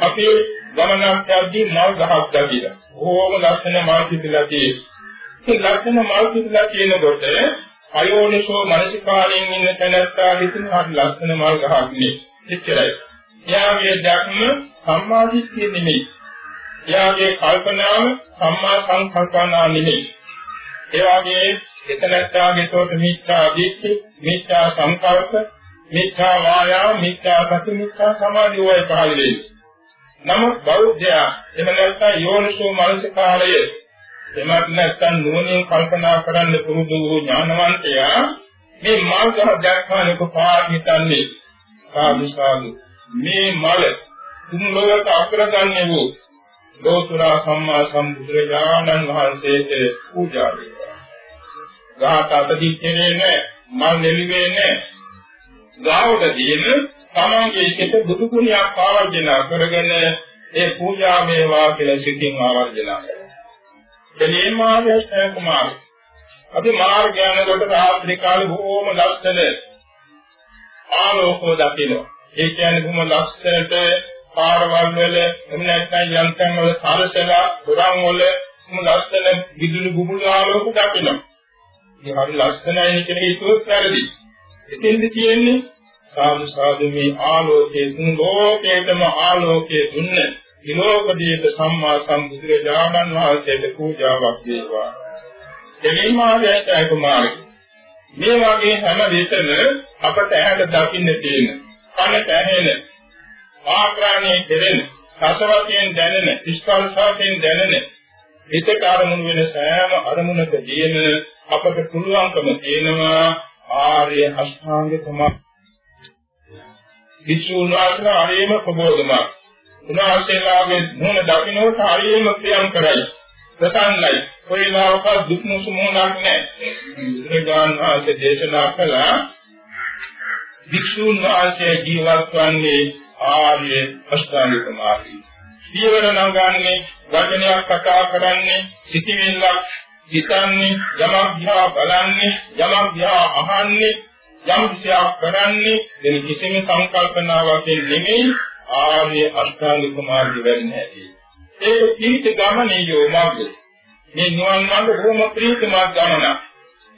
අපි ගමනක් යද්දී මල් ගහක් දකිලා. ඕම ලස්සන මල් පිපිලා තියෙනවා. ඒ ලස්සන මල් පිපිලා තියෙනකොට අයෝනිසෝ මනසිකාරයෙන් ඉන්න තැනත්තා හිතන හරි ලස්සන මල් ගහක් නේ. එච්චරයි. එයාගේ ධර්ම සම්මාදිට්ඨිය නෙමෙයි. එයාගේ කල්පනාව සම්මා සංකල්පනා නෙමෙයි. ඒ වගේ එතනත්තාගේ තෝත මිත්‍යා දිට්ඨි, මිත්‍යා සංකල්ප, මිත්‍යා වායාම, මිත්‍යා සති, මිත්‍යා සමාධි වයි පහළ වෙන්නේ. නමුත් බෞද්ධයා එම නැත්නම් යෝනිසෝ මනසිකාරය එමත් නැත්නම් නුවණින් කල්පනා කරන්න පුරුදු වූ ඥානවන්තයා මේ මාර්ගය දැක්වානක පාඩිතන්නේ සාදු සාදු මේ මල තුන් ලෝක අග්‍රගණ්‍ය වූ ලෝතුරා සම්මා සම්බුදුරජාණන් වහන්සේට පූජා වේවා. ගාත අතදිච්චේ නැහැ, මල් නෙලිවේ නැහැ. ගාවට දීන තමන්ගේ සිත බුදු ගුණයක් ආවර්ජන කරගෙන ඒ පූජා වේවා කියලා සිතින් ආවර්ජන කරනවා. එනේ මාර්ගය කුමාර. අපි මාර්ගයනකොට රාත්‍රී කාලේ බොහොම ලස්සන ආලෝකෝ දකිනවා. ඒ කියන්නේ බොහොම ලස්සනට පාරවල් වල එහෙම නැත්නම් යන්තම් වල සරසලා දොරන් වල බොහොම ලස්සන විදුලි බුබුලු ආලෝක දකිනවා. මේ හරි ලස්සනයි කියන හිතුවත් වැරදි. එතෙන්ද තියෙන්නේ සාදු සාදු මේ ආලෝකයේ තුන් ලෝකයේම ආලෝකයේ දුන්න විලෝකදීප සම්මා සම්බුදුරජාණන් වහන්සේට පූජාවක් වේවා. එනිම ආයතය කුමාරයි. මේ වගේ හැම විටම අපට ඇහැට දකින්න තියෙන, කනට ඇහෙන, ආග්‍රහණය කෙරෙන, රසවතෙන් දැනෙන, ස්පර්ශයෙන් දැනෙන, හිතට අරමුණු වෙන සෑම අරමුණකදීම අපට පුළුවන්කම තියෙනවා ආර්ය අෂ්ටාංගික මාර්ගය විසුණු වහන්සේලා හරියම ප්‍රබෝධමත්. උන්වහන්සේලාගේ මොන දකින්නට හරියම ප්‍රියම් කරයි. ප්‍රසන්නයි. කොයිලාවක දුක් මුසුමුණක් නැහැ. බුදුරජාන් වහන්සේ දේශනා කළා වික්ෂුන් වහන්සේ ජීවත් වන්නේ ආර්ය අෂ්ටාංගික මාර්ගය. ජීවන නගන්නේ වචනයක් කතා කරන්නේ සිටිවිල්ලක් හිතන්නේ යමක් දිහා බලන්නේ යමක් දිහා අහන්නේ යම් කිසියක් කරන්නේ වෙන කිසිම සංකල්පනාවකින් නෙමෙයි ආර්ය අෂ්ටාංගික මාර්ගය වැඩි නැති. ඒක පිහිට ගමනේ යෝමාර්ගය. මේ නිවන් මාර්ග බොහොම ප්‍රීතිමත් ගමනක්.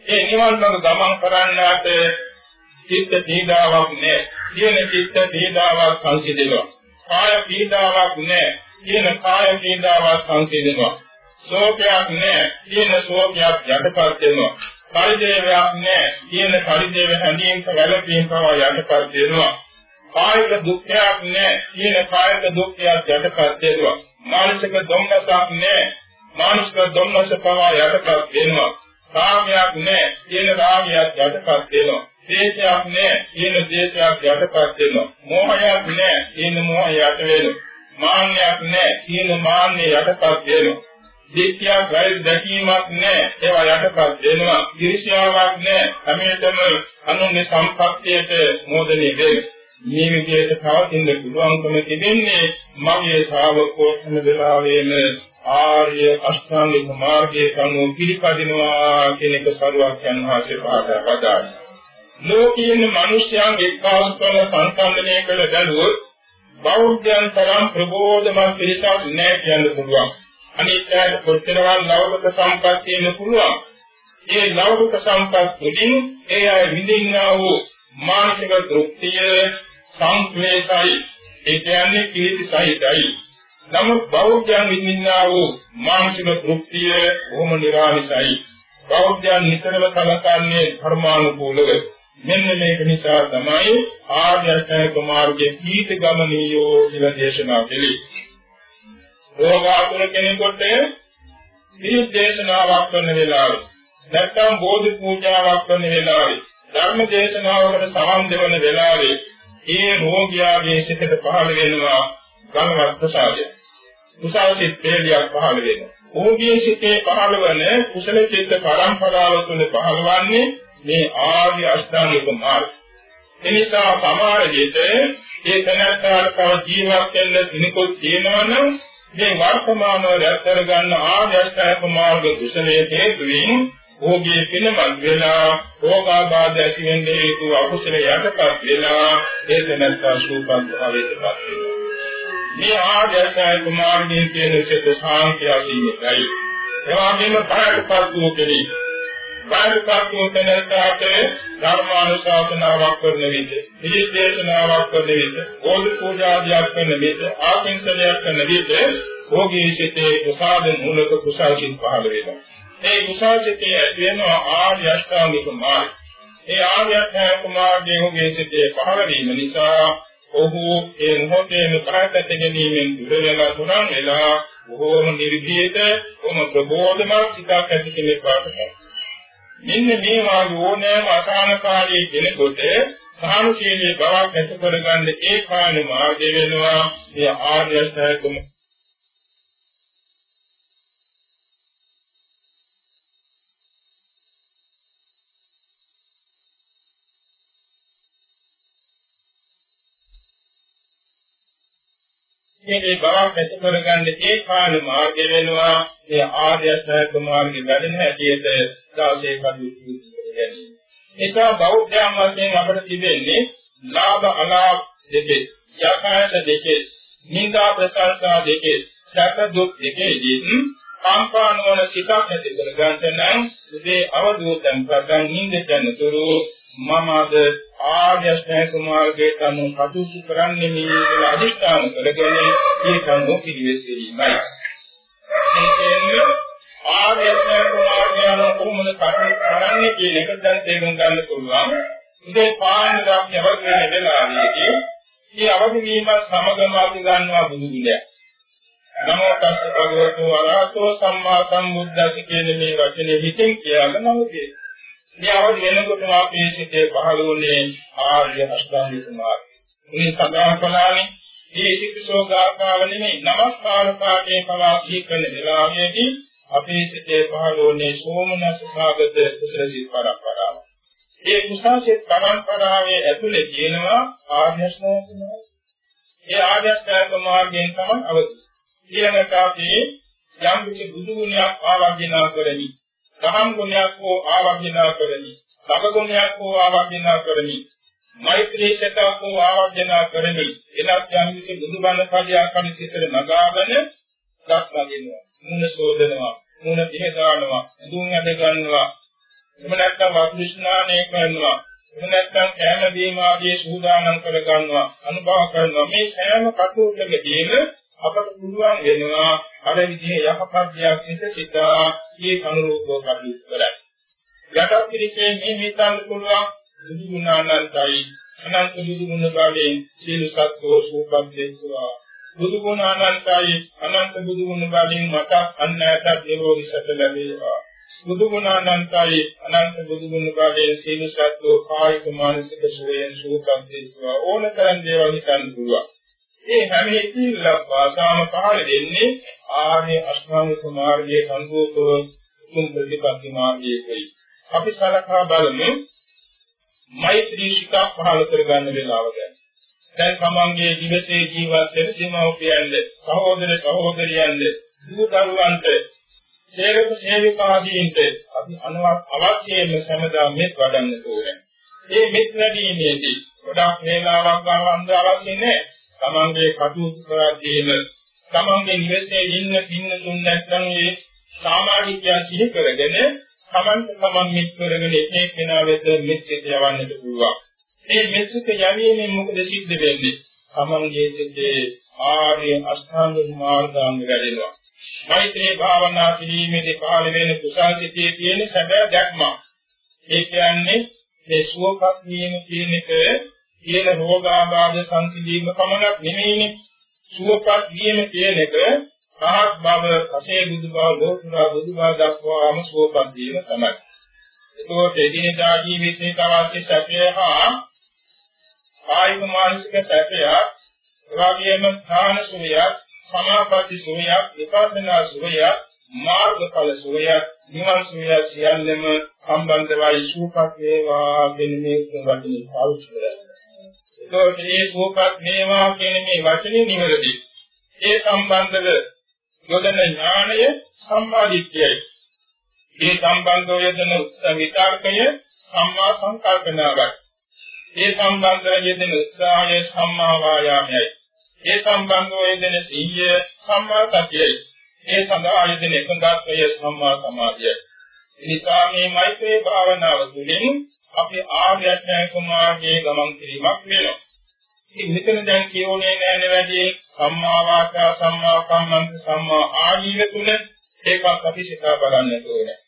ඒ නිවන් මාර්ග ගමන් කරන්නාට චිත්ත පීඩාවක් නැහැ. කියන චිත්ත පීඩාවක් සංසිඳෙනවා. කාය පීඩාවක් නැහැ. කියන කාය පීඩාවක් සංසිඳෙනවා. ශෝකයක් නැහැ. කියන ශෝකයක් යටපත් වෙනවා. පරිදේවයක් නැහැ. කියන පරිදේව හැඳින් වැළපීම් පවා යටපත් වෙනවා. කායික දුක්ඛයක් නැහැ. කියන කායික දුක්ඛයක් යටපත් වෙනවා. මානසික දුම්නසක් නැහැ. මානසික දුම්නස පවා යටපත් වෙනවා. රාගයක් නැහැ. කියන රාගයක් යටපත් වෙනවා. දේශයක් නැහැ. කියන දේශයක් යටපත් වෙනවා. මෝහයක් නැහැ. කියන මෝහය යට වෙනවා. මාන්නයක් නැහැ. කියන මාන්නය යටපත් වෙනවා. දිට්ඨියක් වැරදි දැකීමක් නැහැ. ඒවා යටපත් වෙනවා. ඊර්ෂ්‍යාවක් නැහැ. හැමතෙම අනුන්ගේ සම්පත්තියට මෝදණය වෙනවා. මේ විදිහට පවතින්න පුළුවන්කම තිබෙන්නේ මගේ ශ්‍රාවකෝ හැම වෙලාවෙම ආර්ය අෂ්ටාංගික මාර්ගයේ කනුව පිළිපදිනවා කියන එක සරුවක් යන වාසේ පාදා වදාළා. ලෝකීය මිනිස්යන් එක්කාසු කරන සංසන්දනය කළ බැලුවොත් බෞද්ධයන් තරම් ප්‍රබෝධමත් පිරිසක් නැහැ කියන්න පුළුවන්. අනිත්‍යයට කොච්චරවත් ලෞකික සම්පත් තියෙන පුළුවන්. ඒ ලෞකික සම්පත් වලින් ඒ අය විඳින්නා වූ මානසික තෘප්තිය සංක්ලේශයි. ඒ කියන්නේ කීර්ති සහිතයි. නමුත් බෞද්ධයන් විඳින්නා වූ මානසික තෘප්තිය බොහොම නිර්ආමිසයි. බෞද්ධයන් නිතරම කලකන්නේ ධර්මානුකූලව. මෙන්න මේක නිසා තමයි ආර්ය අෂ්ටාංග මාර්ගයේ කීත ගමනියෝ කියලා දේශනා කළේ. රෝගාතුර කෙනෙකුට මේ දේශනාවක් කරන වෙලාවේ නැත්නම් බෝධි පූජාවක් කරන වෙලාවේ ධර්ම දේශනාවකට සමන් දෙවන වෙලාවේ ඒ රෝගියාගේ සිතට පහළ වෙනවා ගමවත් ප්‍රසාදය. කුසල සිත් වේලියක් පහළ වෙනවා. ඔහුගේ සිතේ පහළ වන කුසල චිත්ත පරම්පරාව තුළ පහළවන්නේ මේ ආර්ය අෂ්ටාංගික මාර්ගය. එනිසා සමහර විට ඒ තනත්තාට තව ජීවත් වෙන්න කෙනෙකුත් තියෙනවනම් මේ වර්තමානව රැස් කරගන්න ආර්ය අෂ්ටාංගික මාර්ග කුසලයේ හේතුවෙන් ඕගේ පිනමත් වෙලා රෝගාබාධ ඇති වෙන්නේ හේතු අකුසල යටපත් වෙලා ඒ තනත්තා සූපත් භාවයටපත් වෙනවා. මේ ආර්ය අෂ්ටාංගික මාර්ගයේ තියෙන සිත සාන්තිය සීමිතයි. එවාගෙම කායකපත් වූ කෙනෙක් කාර්යකාරකෝ තැනට ධර්මානුශාසනාවක් කරන විට, පිළිස් දේශනාවක් කරන විට, ඕල් පූජාදියක් කරන විට, ආකින්සනයක් කරන විට, භෝගී සිතේ ප්‍රසාද මූලක කුසල්කින් පහළ වෙනවා. ඒ කුසල් සිතේ ඇති වෙනවා ආර්ය අෂ්ටාංගික මාර්ගය. ඒ ආර්ය අෂ්ටාංගික මාර්ගයේ ඔහුගේ සිතේ පහළ වීම නිසා ඔහු ඒ මොහොතේම කායගත ගැනීමෙන් දුර වෙලා තුරන් වෙලා බොහෝම නිර්භීත, බොහොම ප්‍රබෝධමත් සිතක් ඇති කෙනෙක් වාටපත් මෙන්න මේ වාගේ ඕනෑම අසහනකාරී කෙනෙකුට සානුශීලී බවක් ඇති කරගන්න ඒ කාණ මාර්ගය වෙනවා. මේ ආර්ය අෂ්ටාංගික මේ බවක් ඇති කරගන්න ඒ කාල මාර්ගය වෙනවා ඒ ආර්ය අෂ්ටාංග මාර්ගය වැඩෙන හැටියට දවසේ කටයුතු කරගන්න. ඒක බෞද්ධයන් වශයෙන් අපිට තිබෙන්නේ ලාභ අලාභ දෙකේ, යකායත දෙකේ, නිന്ദා ප්‍රසංසා දෙකේ, සැප දුක් දෙකේදී කාම්පා නොවන සිතක් ඇති කරගන්න නම් උදේ අවදූතන් ප්‍රගන් නිින්ද යනතුරු මම අද ආර්ය අෂ්ටාංග මාර්ගයට අනුව කටයුතු කරන්නේ මේ කියලා අධිෂ්ඨාන කරගෙන ඒකම පිළිවෙස් කිරීමයි. මේ කියන්නේ ආර්ය අෂ්ටාංග මාර්ගය අනුව කොහොමද කටයුතු කරන්නේ කියන එක දැන් තේරුම් ගන්න පුළුවන්. ඉතින් පාන ධර්ම යවගෙන වෙලාවේදී මේ අවදි වීම සමගම අපි ගන්නවා බුදු ගුණය. නමෝ තස්ස භගවතු වරහතෝ සම්මා සම්බුද්දස්ස කියන මේ වචනේ හිතෙන් කියලාම නමුත් මේ අවදි වෙනකොටම අපේ සිතේ පහළ වුණේ ආර්ය අෂ්ටාංගික මාර්ගය. මේ සඳහන් කළානේ මේ ඉතිපිසෝ ගාථාව නෙමෙයි නමස්කාර පාඨයේ පවා සීකරන වෙලාවේදී අපේ සිතේ පහළ වුණේ සෝමනස් භාගත කුසල සිත් පරම්පරාව. ඒ කුසල සිත් පරම්පරාවේ ඇතුලේ තියෙනවා ආර්ය අෂ්ටාංගික මාර්ගය. ඒ ආර්ය අෂ්ටාංගික මාර්ගයෙන් තමයි අවදි. ඊළඟට අපි යම් කිසි බුදු ගුණයක් ආවර්ජනා කරමි. දහම් ගුණයක් හෝ ආවර්ජනා කරමි. සබ ගුණයක් හෝ ආවර්ජනා කරමි. මෛත්‍රී සිතක් හෝ ආවර්ජනා කරමි. එලත් යම් කිසි බුදුබණ පදයක් අනිසිතට නගාගෙන දක්වගෙනවා. මුණ සෝදනවා. මුණ පිහදානවා, දුන් ඇද ගන්නවා. එහෙම නැත්නම් වස්තු ස්නානය කරනවා. එහෙම නැත්නම් කෑම බීම ආදී සූදානම් කර ගන්නවා, අනුභව කරනවා. මේ සෑම කටයුත්තකදීම අපට පුළුවන් වෙනවා අර විදිහේ යහපත් දෙයක් සිත සිතා ඒ අනුරූපව කටයුතු කරයි. යටත් පිළිසේ මේ හිතන්න පුළුවන් බුදු ගුණ අනන්තයි අනන්ත බුදු ගුණ බලයෙන් සීල සත්වෝ සූපත් දෙන්නවා බුදු ගුණ අනන්තයි අනන්ත බුදු ගුණ බලයෙන් මට අන්නයට නිරෝධි සත ලැබේවා. බුදු ගුණ අනන්තයි අනන්ත බුදු ගුණ බලයෙන් සීල සත්වෝ කායික මානසික සුවයෙන් සූපත් දෙන්නවා ඕනතරම් දේවල් හිතන්න පුළුවන්. ඒ හැම එකකින්ම වාසාම පහළ දෙන්නේ ආර්ය අෂ්ටාංගික මාර්ගයේ සම්පූර්ණව තුන් ප්‍රතිපත්ති මාර්ගයේයි අපි සලකා බලමු මෛත්‍රී ශිකා පහළ කරගන්න වෙලාව ගැන. දැන් තමන්ගේ දිවසේ ජීවත් වෙන දෙමව්පියන්ද, සහෝදර සහෝදරියන්ද, දූ දරුවන්ට, සේවක සේවිකාදීන්ට අපි අනවත් අවශ්‍යම සමදා මෙත් වඩන්න ඕනේ. මේ මෙත් වැඩිමේදී ගොඩක් වේලාවක් ගන්න අවශ්‍ය නැහැ. තමන්ගේ කටයුතු කරද්දීම තමන්ගේ නිවසේ ඉන්න පින්න තුන් නැත්නම් ඒ සමාජිකයන් සිහි කරගෙන තමන්ට තමන් මෙත් කරගෙන එක එක්කෙනා වෙත මෙත් යවන්නට පුළුවන්. මේ මෙත් යවීමෙන් මොකද සිද්ධ වෙන්නේ? තමන්ගේ සිතේ ආර්ය අෂ්ටාංග මාර්ගාංග වැඩෙනවා. මෛත්‍රී භාවනා කිරීමේදී පහළ වෙන කුසල් සිතේ තියෙන සැබෑ දැක්ම. ඒ කියන්නේ මේ සුවපත් වීම කියන එක කියන රෝගාබාධ සංසිඳීම පමණක් නෙමෙයිනේ. සුවපත් වීම කියන එක පහක් බව, පසේ බුදු බව, ලෝකුරා බුදු බව දක්වාම සුවපත් වීම තමයි. ඒකෝට එදිනදා ජීවිතේ අවශ්‍ය සැපය හා කායික මානසික සැපය, එවාගෙම ඥාන සුවයක්, සමාපatti සුවයක්, විපස්සනා සුවයක්, මාර්ගඵල සුවයක්, නිවන් සුවයක් සියල්ලම සම්බන්ධවයි සුවපත් වේවා කියන මේ වචනේ පාවිච්චි කරන්නේ. ඒකෝට මේ සුවපත් වේවා කියන මේ වචනේ නිවැරදි. ඒ සම්බන්ධව යොදන ඥාණය සම්මාදිට්ඨියයි. මේ සම්බන්ධව යොදන විතර්කය සම්මා සංකල්පනාවයි. මේ සම්බන්ධව යෙදෙන උත්සාහය සම්මා වායාමයයි. මේ සම්බන්ධව යෙදෙන සීය සම්මා සතියයි. මේ සඳහා යෙදෙන එකඟත්වය සම්මා සමාධියයි. එනිසා මේ මෛත්‍රී භාවනාව තුළින් අපි ආර්ය අධ්‍යාත්මික මාර්ගයේ ගමන් කිරීමක් වෙනවා. ඉතින් මෙතන දැන් කියෝනේ නෑනේ වැඩි සම්මා වාචා සම්මා කම්මන්ත සම්මා ආජීව තුන ඒකත් අපි සිතා බලන්න ඕනේ.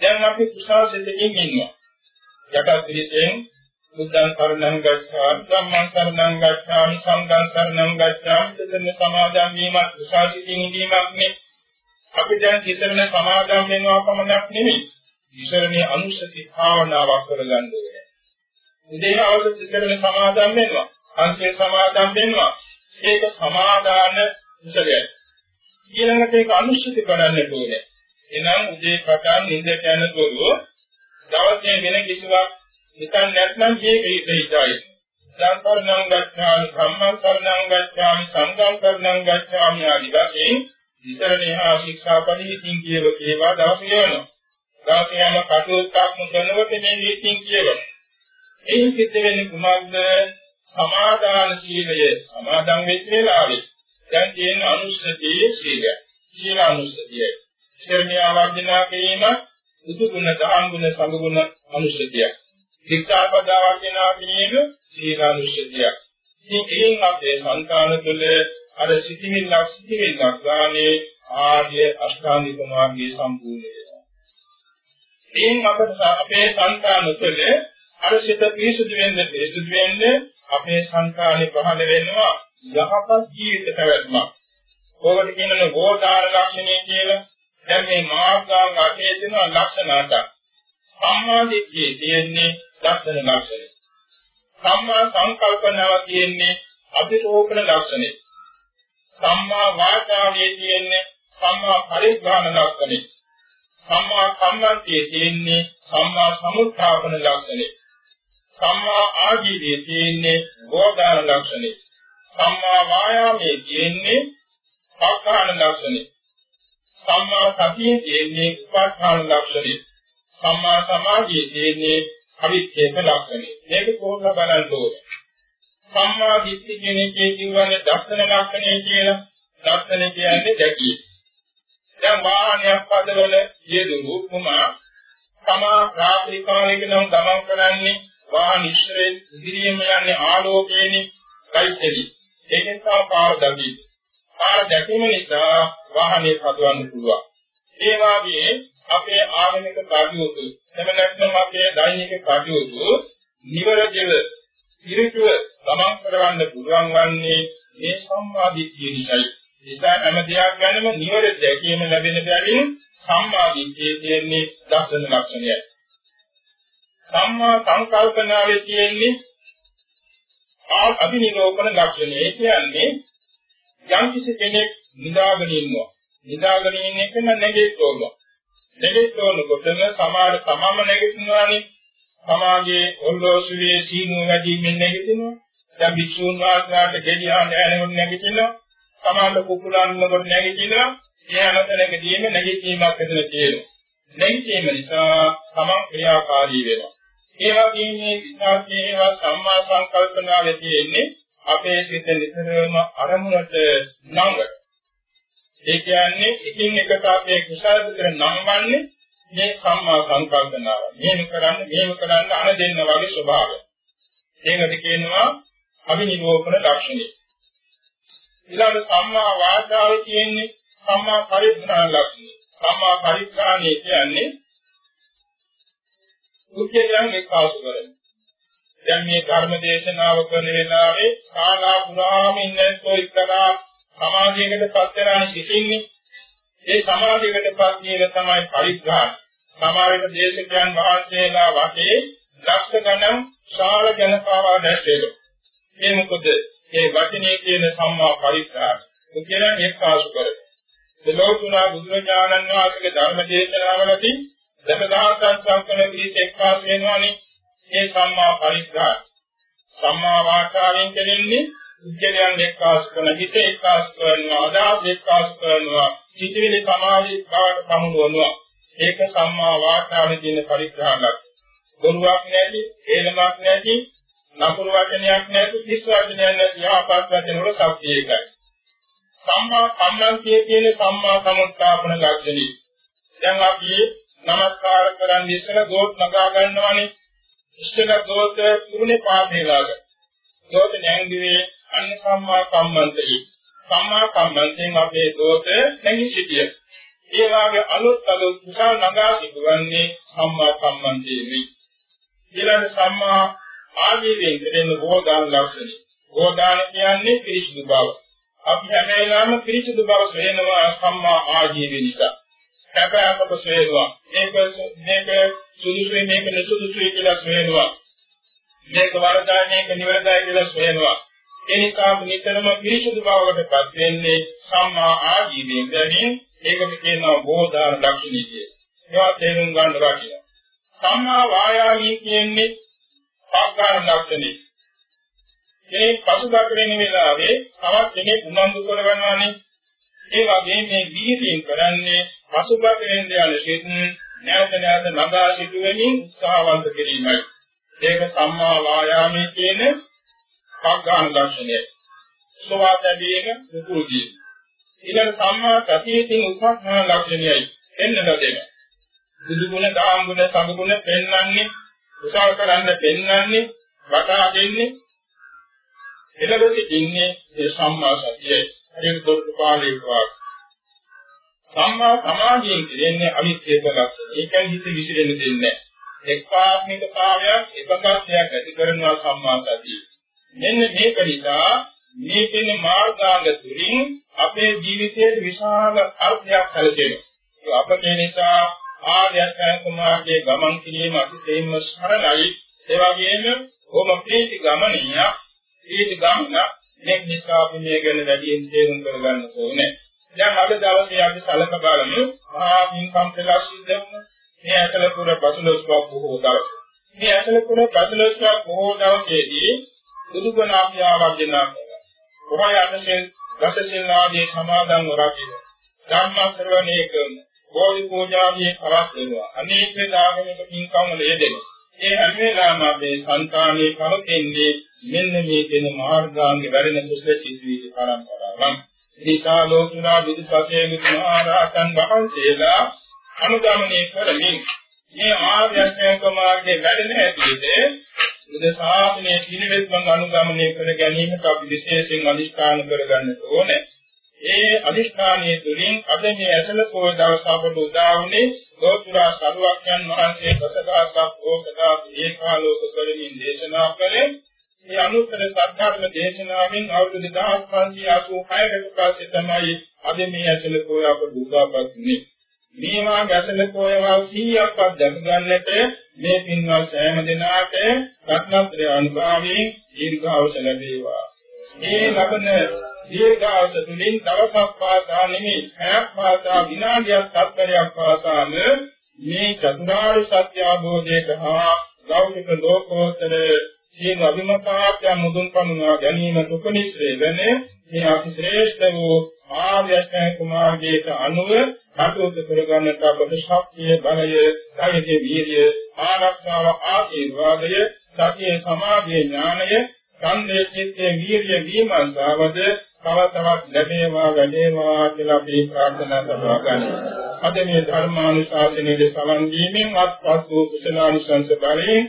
දැන් අපි කුසාසිතකින් ඉන්නවා. යටත් පිළිසෙන් බුද්ධං සරණං ගච්ඡාමි ධම්මං සරණං ගච්ඡාමි සංඝං සරණං ගච්ඡාමි දෙතන සමාදන් වීමත් කුසාසිතින් ඉඳීමක් නේ. අපි දැන් ඉතරන සමාදන් වෙනවා පමණක් නෙමෙයි. ඉතරනේ අනුසති භාවනාවක් කරගන්න ඕනේ. උදේ අවශ්‍ය ඉතරන සමාදන් වෙනවා. අංශේ සමාදන් වෙනවා. ඒක සමාදාන කුසලයයි. ඊළඟට ඒක අනුශිත කරන්න ඕනේ. එනම් උදේ පටන් නිින්දට යනකොට දවසේ වෙන කිසිවක් හිතන්නේ නැත්නම් මේක හිතයි. සංකරණං ගච්ඡාමි ධම්මං සරණං ගච්ඡාමි සංඝං සරණං ගච්ඡාමි ආදී වශයෙන් ඉතරනේ හා ශික්ෂාපදීකින් කියව කේවා දවසේ යනවා. දවසේ යන කටයුත්තක් කරනකොට මේ විශ්ින් කියනවා. එයින් සිද්ධ වෙන්නේ කුමක්ද? සමාදාන සීලය සමාදන් වෙච්ච වෙලාවේ දැන් තියෙන අනුස්සතියේ සීලය. සීල අනුස්සතියයි. ශර්මියා වර්ධනා කිරීම උතු ගුණ දහම් ගුණ සංග ගුණ අනුස්සතියයි. ශික්ෂාපද වර්ධනා කිරීම සීල අනුස්සතියයි. ඉතින් එයින් අපේ සංකාන තුළ අර සිටිවිල්ලක් සිටිවිල්ලක් ගානේ ආර්ය අෂ්ටාංගික මාර්ගයේ සම්පූර්ණ වෙනවා. එයින් අපට අපේ සංකාන තුළ අර සිත පිරිසුදු වෙන්න පිරිසුදු වෙන්නේ අපේ සංකාණි පහළ වෙනවා යහපත් ජීවිත පැවැත්මක්. ඕකට කියනනේ ගෝඨාර ලක්ෂණය කියලා. දැන් මේ මාර්ගාංග අටේ තියෙන ලක්ෂණ අටක්. සම්මා දිට්ඨිය තියෙන්නේ ලක්ෂණ ලක්ෂණය. සම්මා සංකල්පනාව තියෙන්නේ අභිරෝපණ ලක්ෂණය. සම්මා වාචාවේ තියෙන්නේ සම්මා පරිග්‍රහණ ලක්ෂණය. සම්මා කම්මන්තයේ තියෙන්නේ සම්මා සමුත්ථාපන ලක්ෂණය. සම්මා ආජීවයේ තියෙන්නේ ගෝදාන ලක්ෂණේ. සම්මා වායාමයේ තියෙන්නේ සාඛාන ලක්ෂණේ. සම්මා සතියේ තියෙන්නේ උපාඨාන ලක්ෂණේ. සම්මා සමාධියේ තියෙන්නේ අවිච්ඡේද ලක්ෂණේ. මේක කොහොමද බලන්න ඕනේ? සම්මා දිට්ඨි කියන එකේ කියවන්නේ දර්ශන ලක්ෂණය කියලා. දර්ශන කියන්නේ දැකීම. දැන් වාහනයක් පදවල යෙදුණු කුමා තමා රාත්‍රී කාලයක නම් ගමන් කරන්නේ වාහන ඉස්සරේ ඉදිරියෙම යන්නේ ආලෝකයේනේ කයිතෙලි. ඒකෙන් තමයි පාර දකි. පාර දැකීම නිසා වාහනේ පදවන්න පුළුවන්. ඒ වාගේ අපේ ආගමික කටයුතු එහෙම නැත්නම් අපේ දෛනික කටයුතු නිවැරදිව ඉරිතුව ගමන් කරවන්න පුළුවන් වන්නේ මේ සම්මාදිට්ඨිය නිසායි. නිසා හැම දෙයක් ගැනම නිවැරදි දැකීම ලැබෙන බැවින් සම්මාදිට්ඨිය කියන්නේ දර්ශන ලක්ෂණයයි. සම්මා සංකල්පනාවේ තියෙන්නේ ආ අභිනිරෝපණ ලක්ෂණය. ඒ කියන්නේ යම් කිසි කෙනෙක් නිදාගෙන ඉන්නවා. නිදාගෙන ඉන්න එක නැගෙන්නෝනවා. නැගෙන්නනකොටම සමාන තමම නැගෙන්නවානේ. සමාගයේ ඔල්ලෝසුවේ සීනුව වැඩිමින් නැගෙනවා. දැන් භික්ෂුන් වහන්සේලාට ගෙඩියා නෑනෙන්න නැගෙනවා. සමාන කුකුලන්නකොට නැගෙනවා. ඒ අනතනකදීම නැගීමක් ඇතුළත තියෙනවා. නැගීම නිසා තමන් ක්‍රියාකාරී වෙනවා. ඒ වගේම මේ විචාරයේ ඒවා සම්මා සංකල්පනාවේ තියෙන්නේ අපේ සිත නිතරම අරමුණට නංගන. ඒ කියන්නේ එකින් එකට අපේ කුසල විතර නංවන්නේ මේ සම්මා සංකල්පනාව. මේක කරන්න මේක කරන්න අන දෙන්න වගේ ස්වභාවය. ඒකට කියනවා අවිනිවෝපන ලක්ෂණය. ඊළඟ සම්මා වාචාවේ තියෙන්නේ සම්මා පරිඥාන ලක්ෂණය. සම්මා පරිඥානය කියන්නේ උච්චයන් එක්කාසු කරන්නේ. දැන් මේ ධර්ම දේශනාව කරන වෙලාවේ ශාලා පුරාම ඉන්නකෝ එක්තරා සමාධියකට පත් වෙනා සිටින්නේ. ඒ සමාධියකටපත් වීම තමයි පරිඥාන. සමාවිත දේශකයන් වහන්සේලා වශයෙන් ලක්ෂ ගණන් ශාල ජනතාව දැස්සෙලු. මේ මොකද මේ වචනේ කියන සම්මා පරිඥාන. උච්චයන් එක්කාසු කරන්නේ. දෙලෝතුනා බුදුරජාණන් වහන්සේගේ ධර්ම දේශනාවලදී දසදහසක් සංකලන පිළිස එක්කාස් වෙනවානේ මේ සම්මා පරිග්‍රහ සම්මා වාචාවෙන් කෙරෙන්නේ උද්දේශයන් එක්කාස් කරන හිත එක්කාස් කරනවා අදහස් එක්කාස් කරනවා සිටිවිලි සමාධි බවට පමුණුවනවා ඒක සම්මා වාචාවේ තියෙන පරිග්‍රහයක් බොරුවක් නැති හේලමක් නැති නපුරු වචනයක් නැති කිස් වචනයක් නැති යහපත් වචන වල ශක්තිය එකයි. සම්මා කම්මන්තිය කියන සම්මා සමුත්ථාපන ලක්ෂණය. දැන් අපි নমස්කාර කරන් ඉස්සර ගෝත් නගා ගන්නවානේ. ඉස්සර ගෝත තුරුනේ පාදේලාග. ගෝත නැංගිවේ අන්න සම්මා කම්මන්තයි. සම්මා කම්මන්තෙන් අපේ ගෝත නැගී සිටිය. ඒ වාගේ අලුත් අලුත් කුසල් නගා සිදුවන්නේ සම්මා කම්මන්තයේ. ඊළඟ සම්මා ආජීවයෙන් දෙන්න බෝධාන ලක්ෂණي. බෝධාන කියන්නේ පිරිසිදු බව. අපි හැම වෙලාවෙම පිරිසිදු බව සොයනවා සම්මා ආජීව නිසා. හැබැයිම සොයනවා. මේක මේක සුදුසුයි මේක නෙසුදුසුයි කියලා සොයනවා. මේක වරදයි මේක නිවැරදියි කියලා සොයනවා. ඒ නිසා නිතරම පිරිසිදු බවකටපත් වෙන්නේ සම්මා ආජීවයෙන් බැවින් ඒකට කියනවා බෝධාර ලක්ෂණය කියලා. ඒවා තේරුම් ගන්න රකින්න. සම්මා වායාමී කියන්නේ පාග්ගාන ලක්ෂණය. මේ පසුබට වෙන වෙලාවේ තවත් කෙනෙක් උනන්දු කරගන්නවානේ. ඒ වගේ මේ වීර්යයෙන් කරන්නේ පසුබට වෙන යන සිත් නැවත නැවත නගා සිටුවෙමින් උත්සාහවන්ත කිරීමයි. ඒක සම්මා වායාමයේ කියන පග්ගාන ලක්ෂණය. සෝවාදදීන සුකුදී. ඊළඟ සම්මා සතියෙන් උත්සාහන ලක්ෂණයයි. එන්න නොදෙන. බුදු ගුණ, දාම් ගුණ, සංඝ ගුණ පෙන්වන්නේ උසාව කරන්න පෙන්වන්නේ වටා දෙන්නේ එළඹ සිටින්නේ ඒ සම්මා සතියයි. හරියට දොරටුපාලේ වාක්. සම්මා සමාධියෙන් කියන්නේ අනිත්‍යක ලක්ෂණ. ඒකයි හිත විසිරෙන්න දෙන්නේ නැහැ. එක්පාත්මිකතාවයක් එකපස්යක් ඇති කරනවා සම්මා සතිය. මෙන්න මේක නිසා මේ කියන මාර්ගාංග තුලින් අපේ ජීවිතයේ විශාල අර්ථයක් සැලසෙනවා. අපේ නිසා ආර්ය අෂ්ටාංග මාර්ගයේ ගමන් කිරීම අතිශයින්ම සරලයි. ඒ වගේම කොහොම ප්‍රීති ගමනියක් ඊට ගන්න මේ නිසා අපි මේ ගැන වැඩියෙන් තේරුම් කරගන්න ඕනේ. දැන් අද දවසේ අපි සලක බලමු මහා පින්කම් පෙළක් සිද්ධ වුණා. මේ ඇතල පුර පසළොස්වක් බොහෝ දවස්. මේ ඇතල පුර පසළොස්වක් බොහෝ දවසේදී බුදුගුණ ආභ්‍යාවක් දෙනවා. කොහොම යන්නේ දසසිල් ආදී සමාදන් වරකින. ධම්ම ශ්‍රවණය කරන. බෝධි පූජාදී කරක් වෙනවා. අනේක දාගමික පින්කම් වල යෙදෙනවා. ඒ හැම වෙලාවම අපේ సంతානයේ පවතින්නේ මෙන්න මේ කියන මාර්ගාංග වැඩෙන කුසල චිත්ත වීර්ය පරම්පරාවක්. දිසා ලෝතුරා බුදුපසේ විතුමාරාතන් වහන්සේලා අනුගමනය කරමින් මේ ආර්ය අෂ්ටාංග මාර්ගයේ වැඩෙන හැටියට බුද්ධ ශාසනයේ පිළිවෙත් මඟ අනුගමනය කර ගැනීමට අපි විශේෂයෙන් අදිස්ථාන කරගන්න ඕනේ. ඒ අදිස්ථානයේ තුලින් අද මේ ඇසල පොය දවස අපට උදා වුණේ ගෝතුරා සරුවක්යන් වහන්සේ දසදහසක් ඕකදා ඒකාලෝක කරමින් දේශනා කළේ මේ අනුත්තර සත්‍යධර්ම දේශනාවෙන් අවුරුදු 1586කට පස්සේ තමයි අද මේ ඇසල පොය අපට උදාපත් වුණේ. මේවා ගැසල පොයවල් 100ක්වත් දැක ගන්නට මේ පින්වත් සෑම දිනාට රත්නත්‍රය අනුභවයෙන් දීර්ඝායුෂ ලැබේවා. මේ ලබන දීර්ඝායුෂ තුලින් දවසක් පාසා නෙමෙයි පැයක් පාසා විනාඩියක් තත්පරයක් පාසාම මේ චතුරාර්ය සත්‍ය අවබෝධයට හා ලෞකික ලෝකෝත්තර සියලු අභිමතාත්‍ය මුදුන් පමුණවා ගැනීමට උපනිශ්‍රේ වෙන මේ අතිශ්‍රේෂ්ඨ වූ ආර්ය අෂ්ටාංග කුමාරගේට අනුව කටයුතු කරගන්නට අපට ශක්තිය බලය ධෛර්ය වීර්ය ආරක්ෂාව ආශිර්වාදය සතිය සමාධිය ඥානය ඡන්දේ චිත්තේ වීර්ය විමර්ශාවද තව තවත් ලැබේවා වැඩේවා කියලා අපි ප්‍රාර්ථනා කරනවා ගන්න. අද මේ ධර්මානුශාසනයේ සවන් දීමෙන් අත්පත් වූ කුසලානුසංස බලයෙන්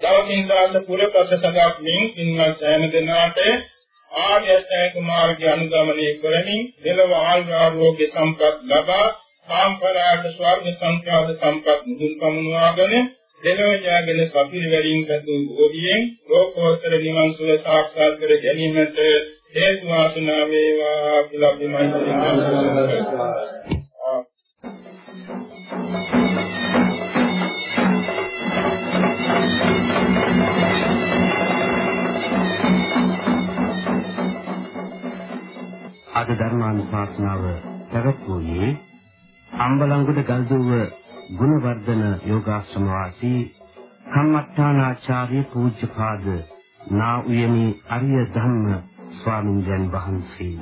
දවසින් දවස පුරපසසගක් මින් ඉන්න සෑම දිනාට ආර්ය අෂ්ටාංග මාර්ගය අනුගමනය කරමින් දෙලව ආයුරෝග්‍ය සම්පත් ලබා සාම්ප්‍රදායික ස්වර්ග සංඛ්‍යාත සම්පත් මුදුන් පමුණවාගෙන දෙලව ඥාගෙන සපිරිවැරින් ගතු බෝධියෙන් ලෝකෝත්තර නිවන් සුව සාක්ෂාත් කර ගැනීමට හේතු වාසනා වේවා කියලා අපි මෛත්‍රී කරනවා අද ධර්මානුශාසනාව පැවැත්වුවේ අම්බලංගොඩ ගල්දුව ගුණවර්ධන යෝගාශ්‍රම වාසී කම්මත්තානාචාර්ය පූජ්‍යපාද නා උයනි අරිය ධම්ම ස්වාමින්වයන් වහන්සේ.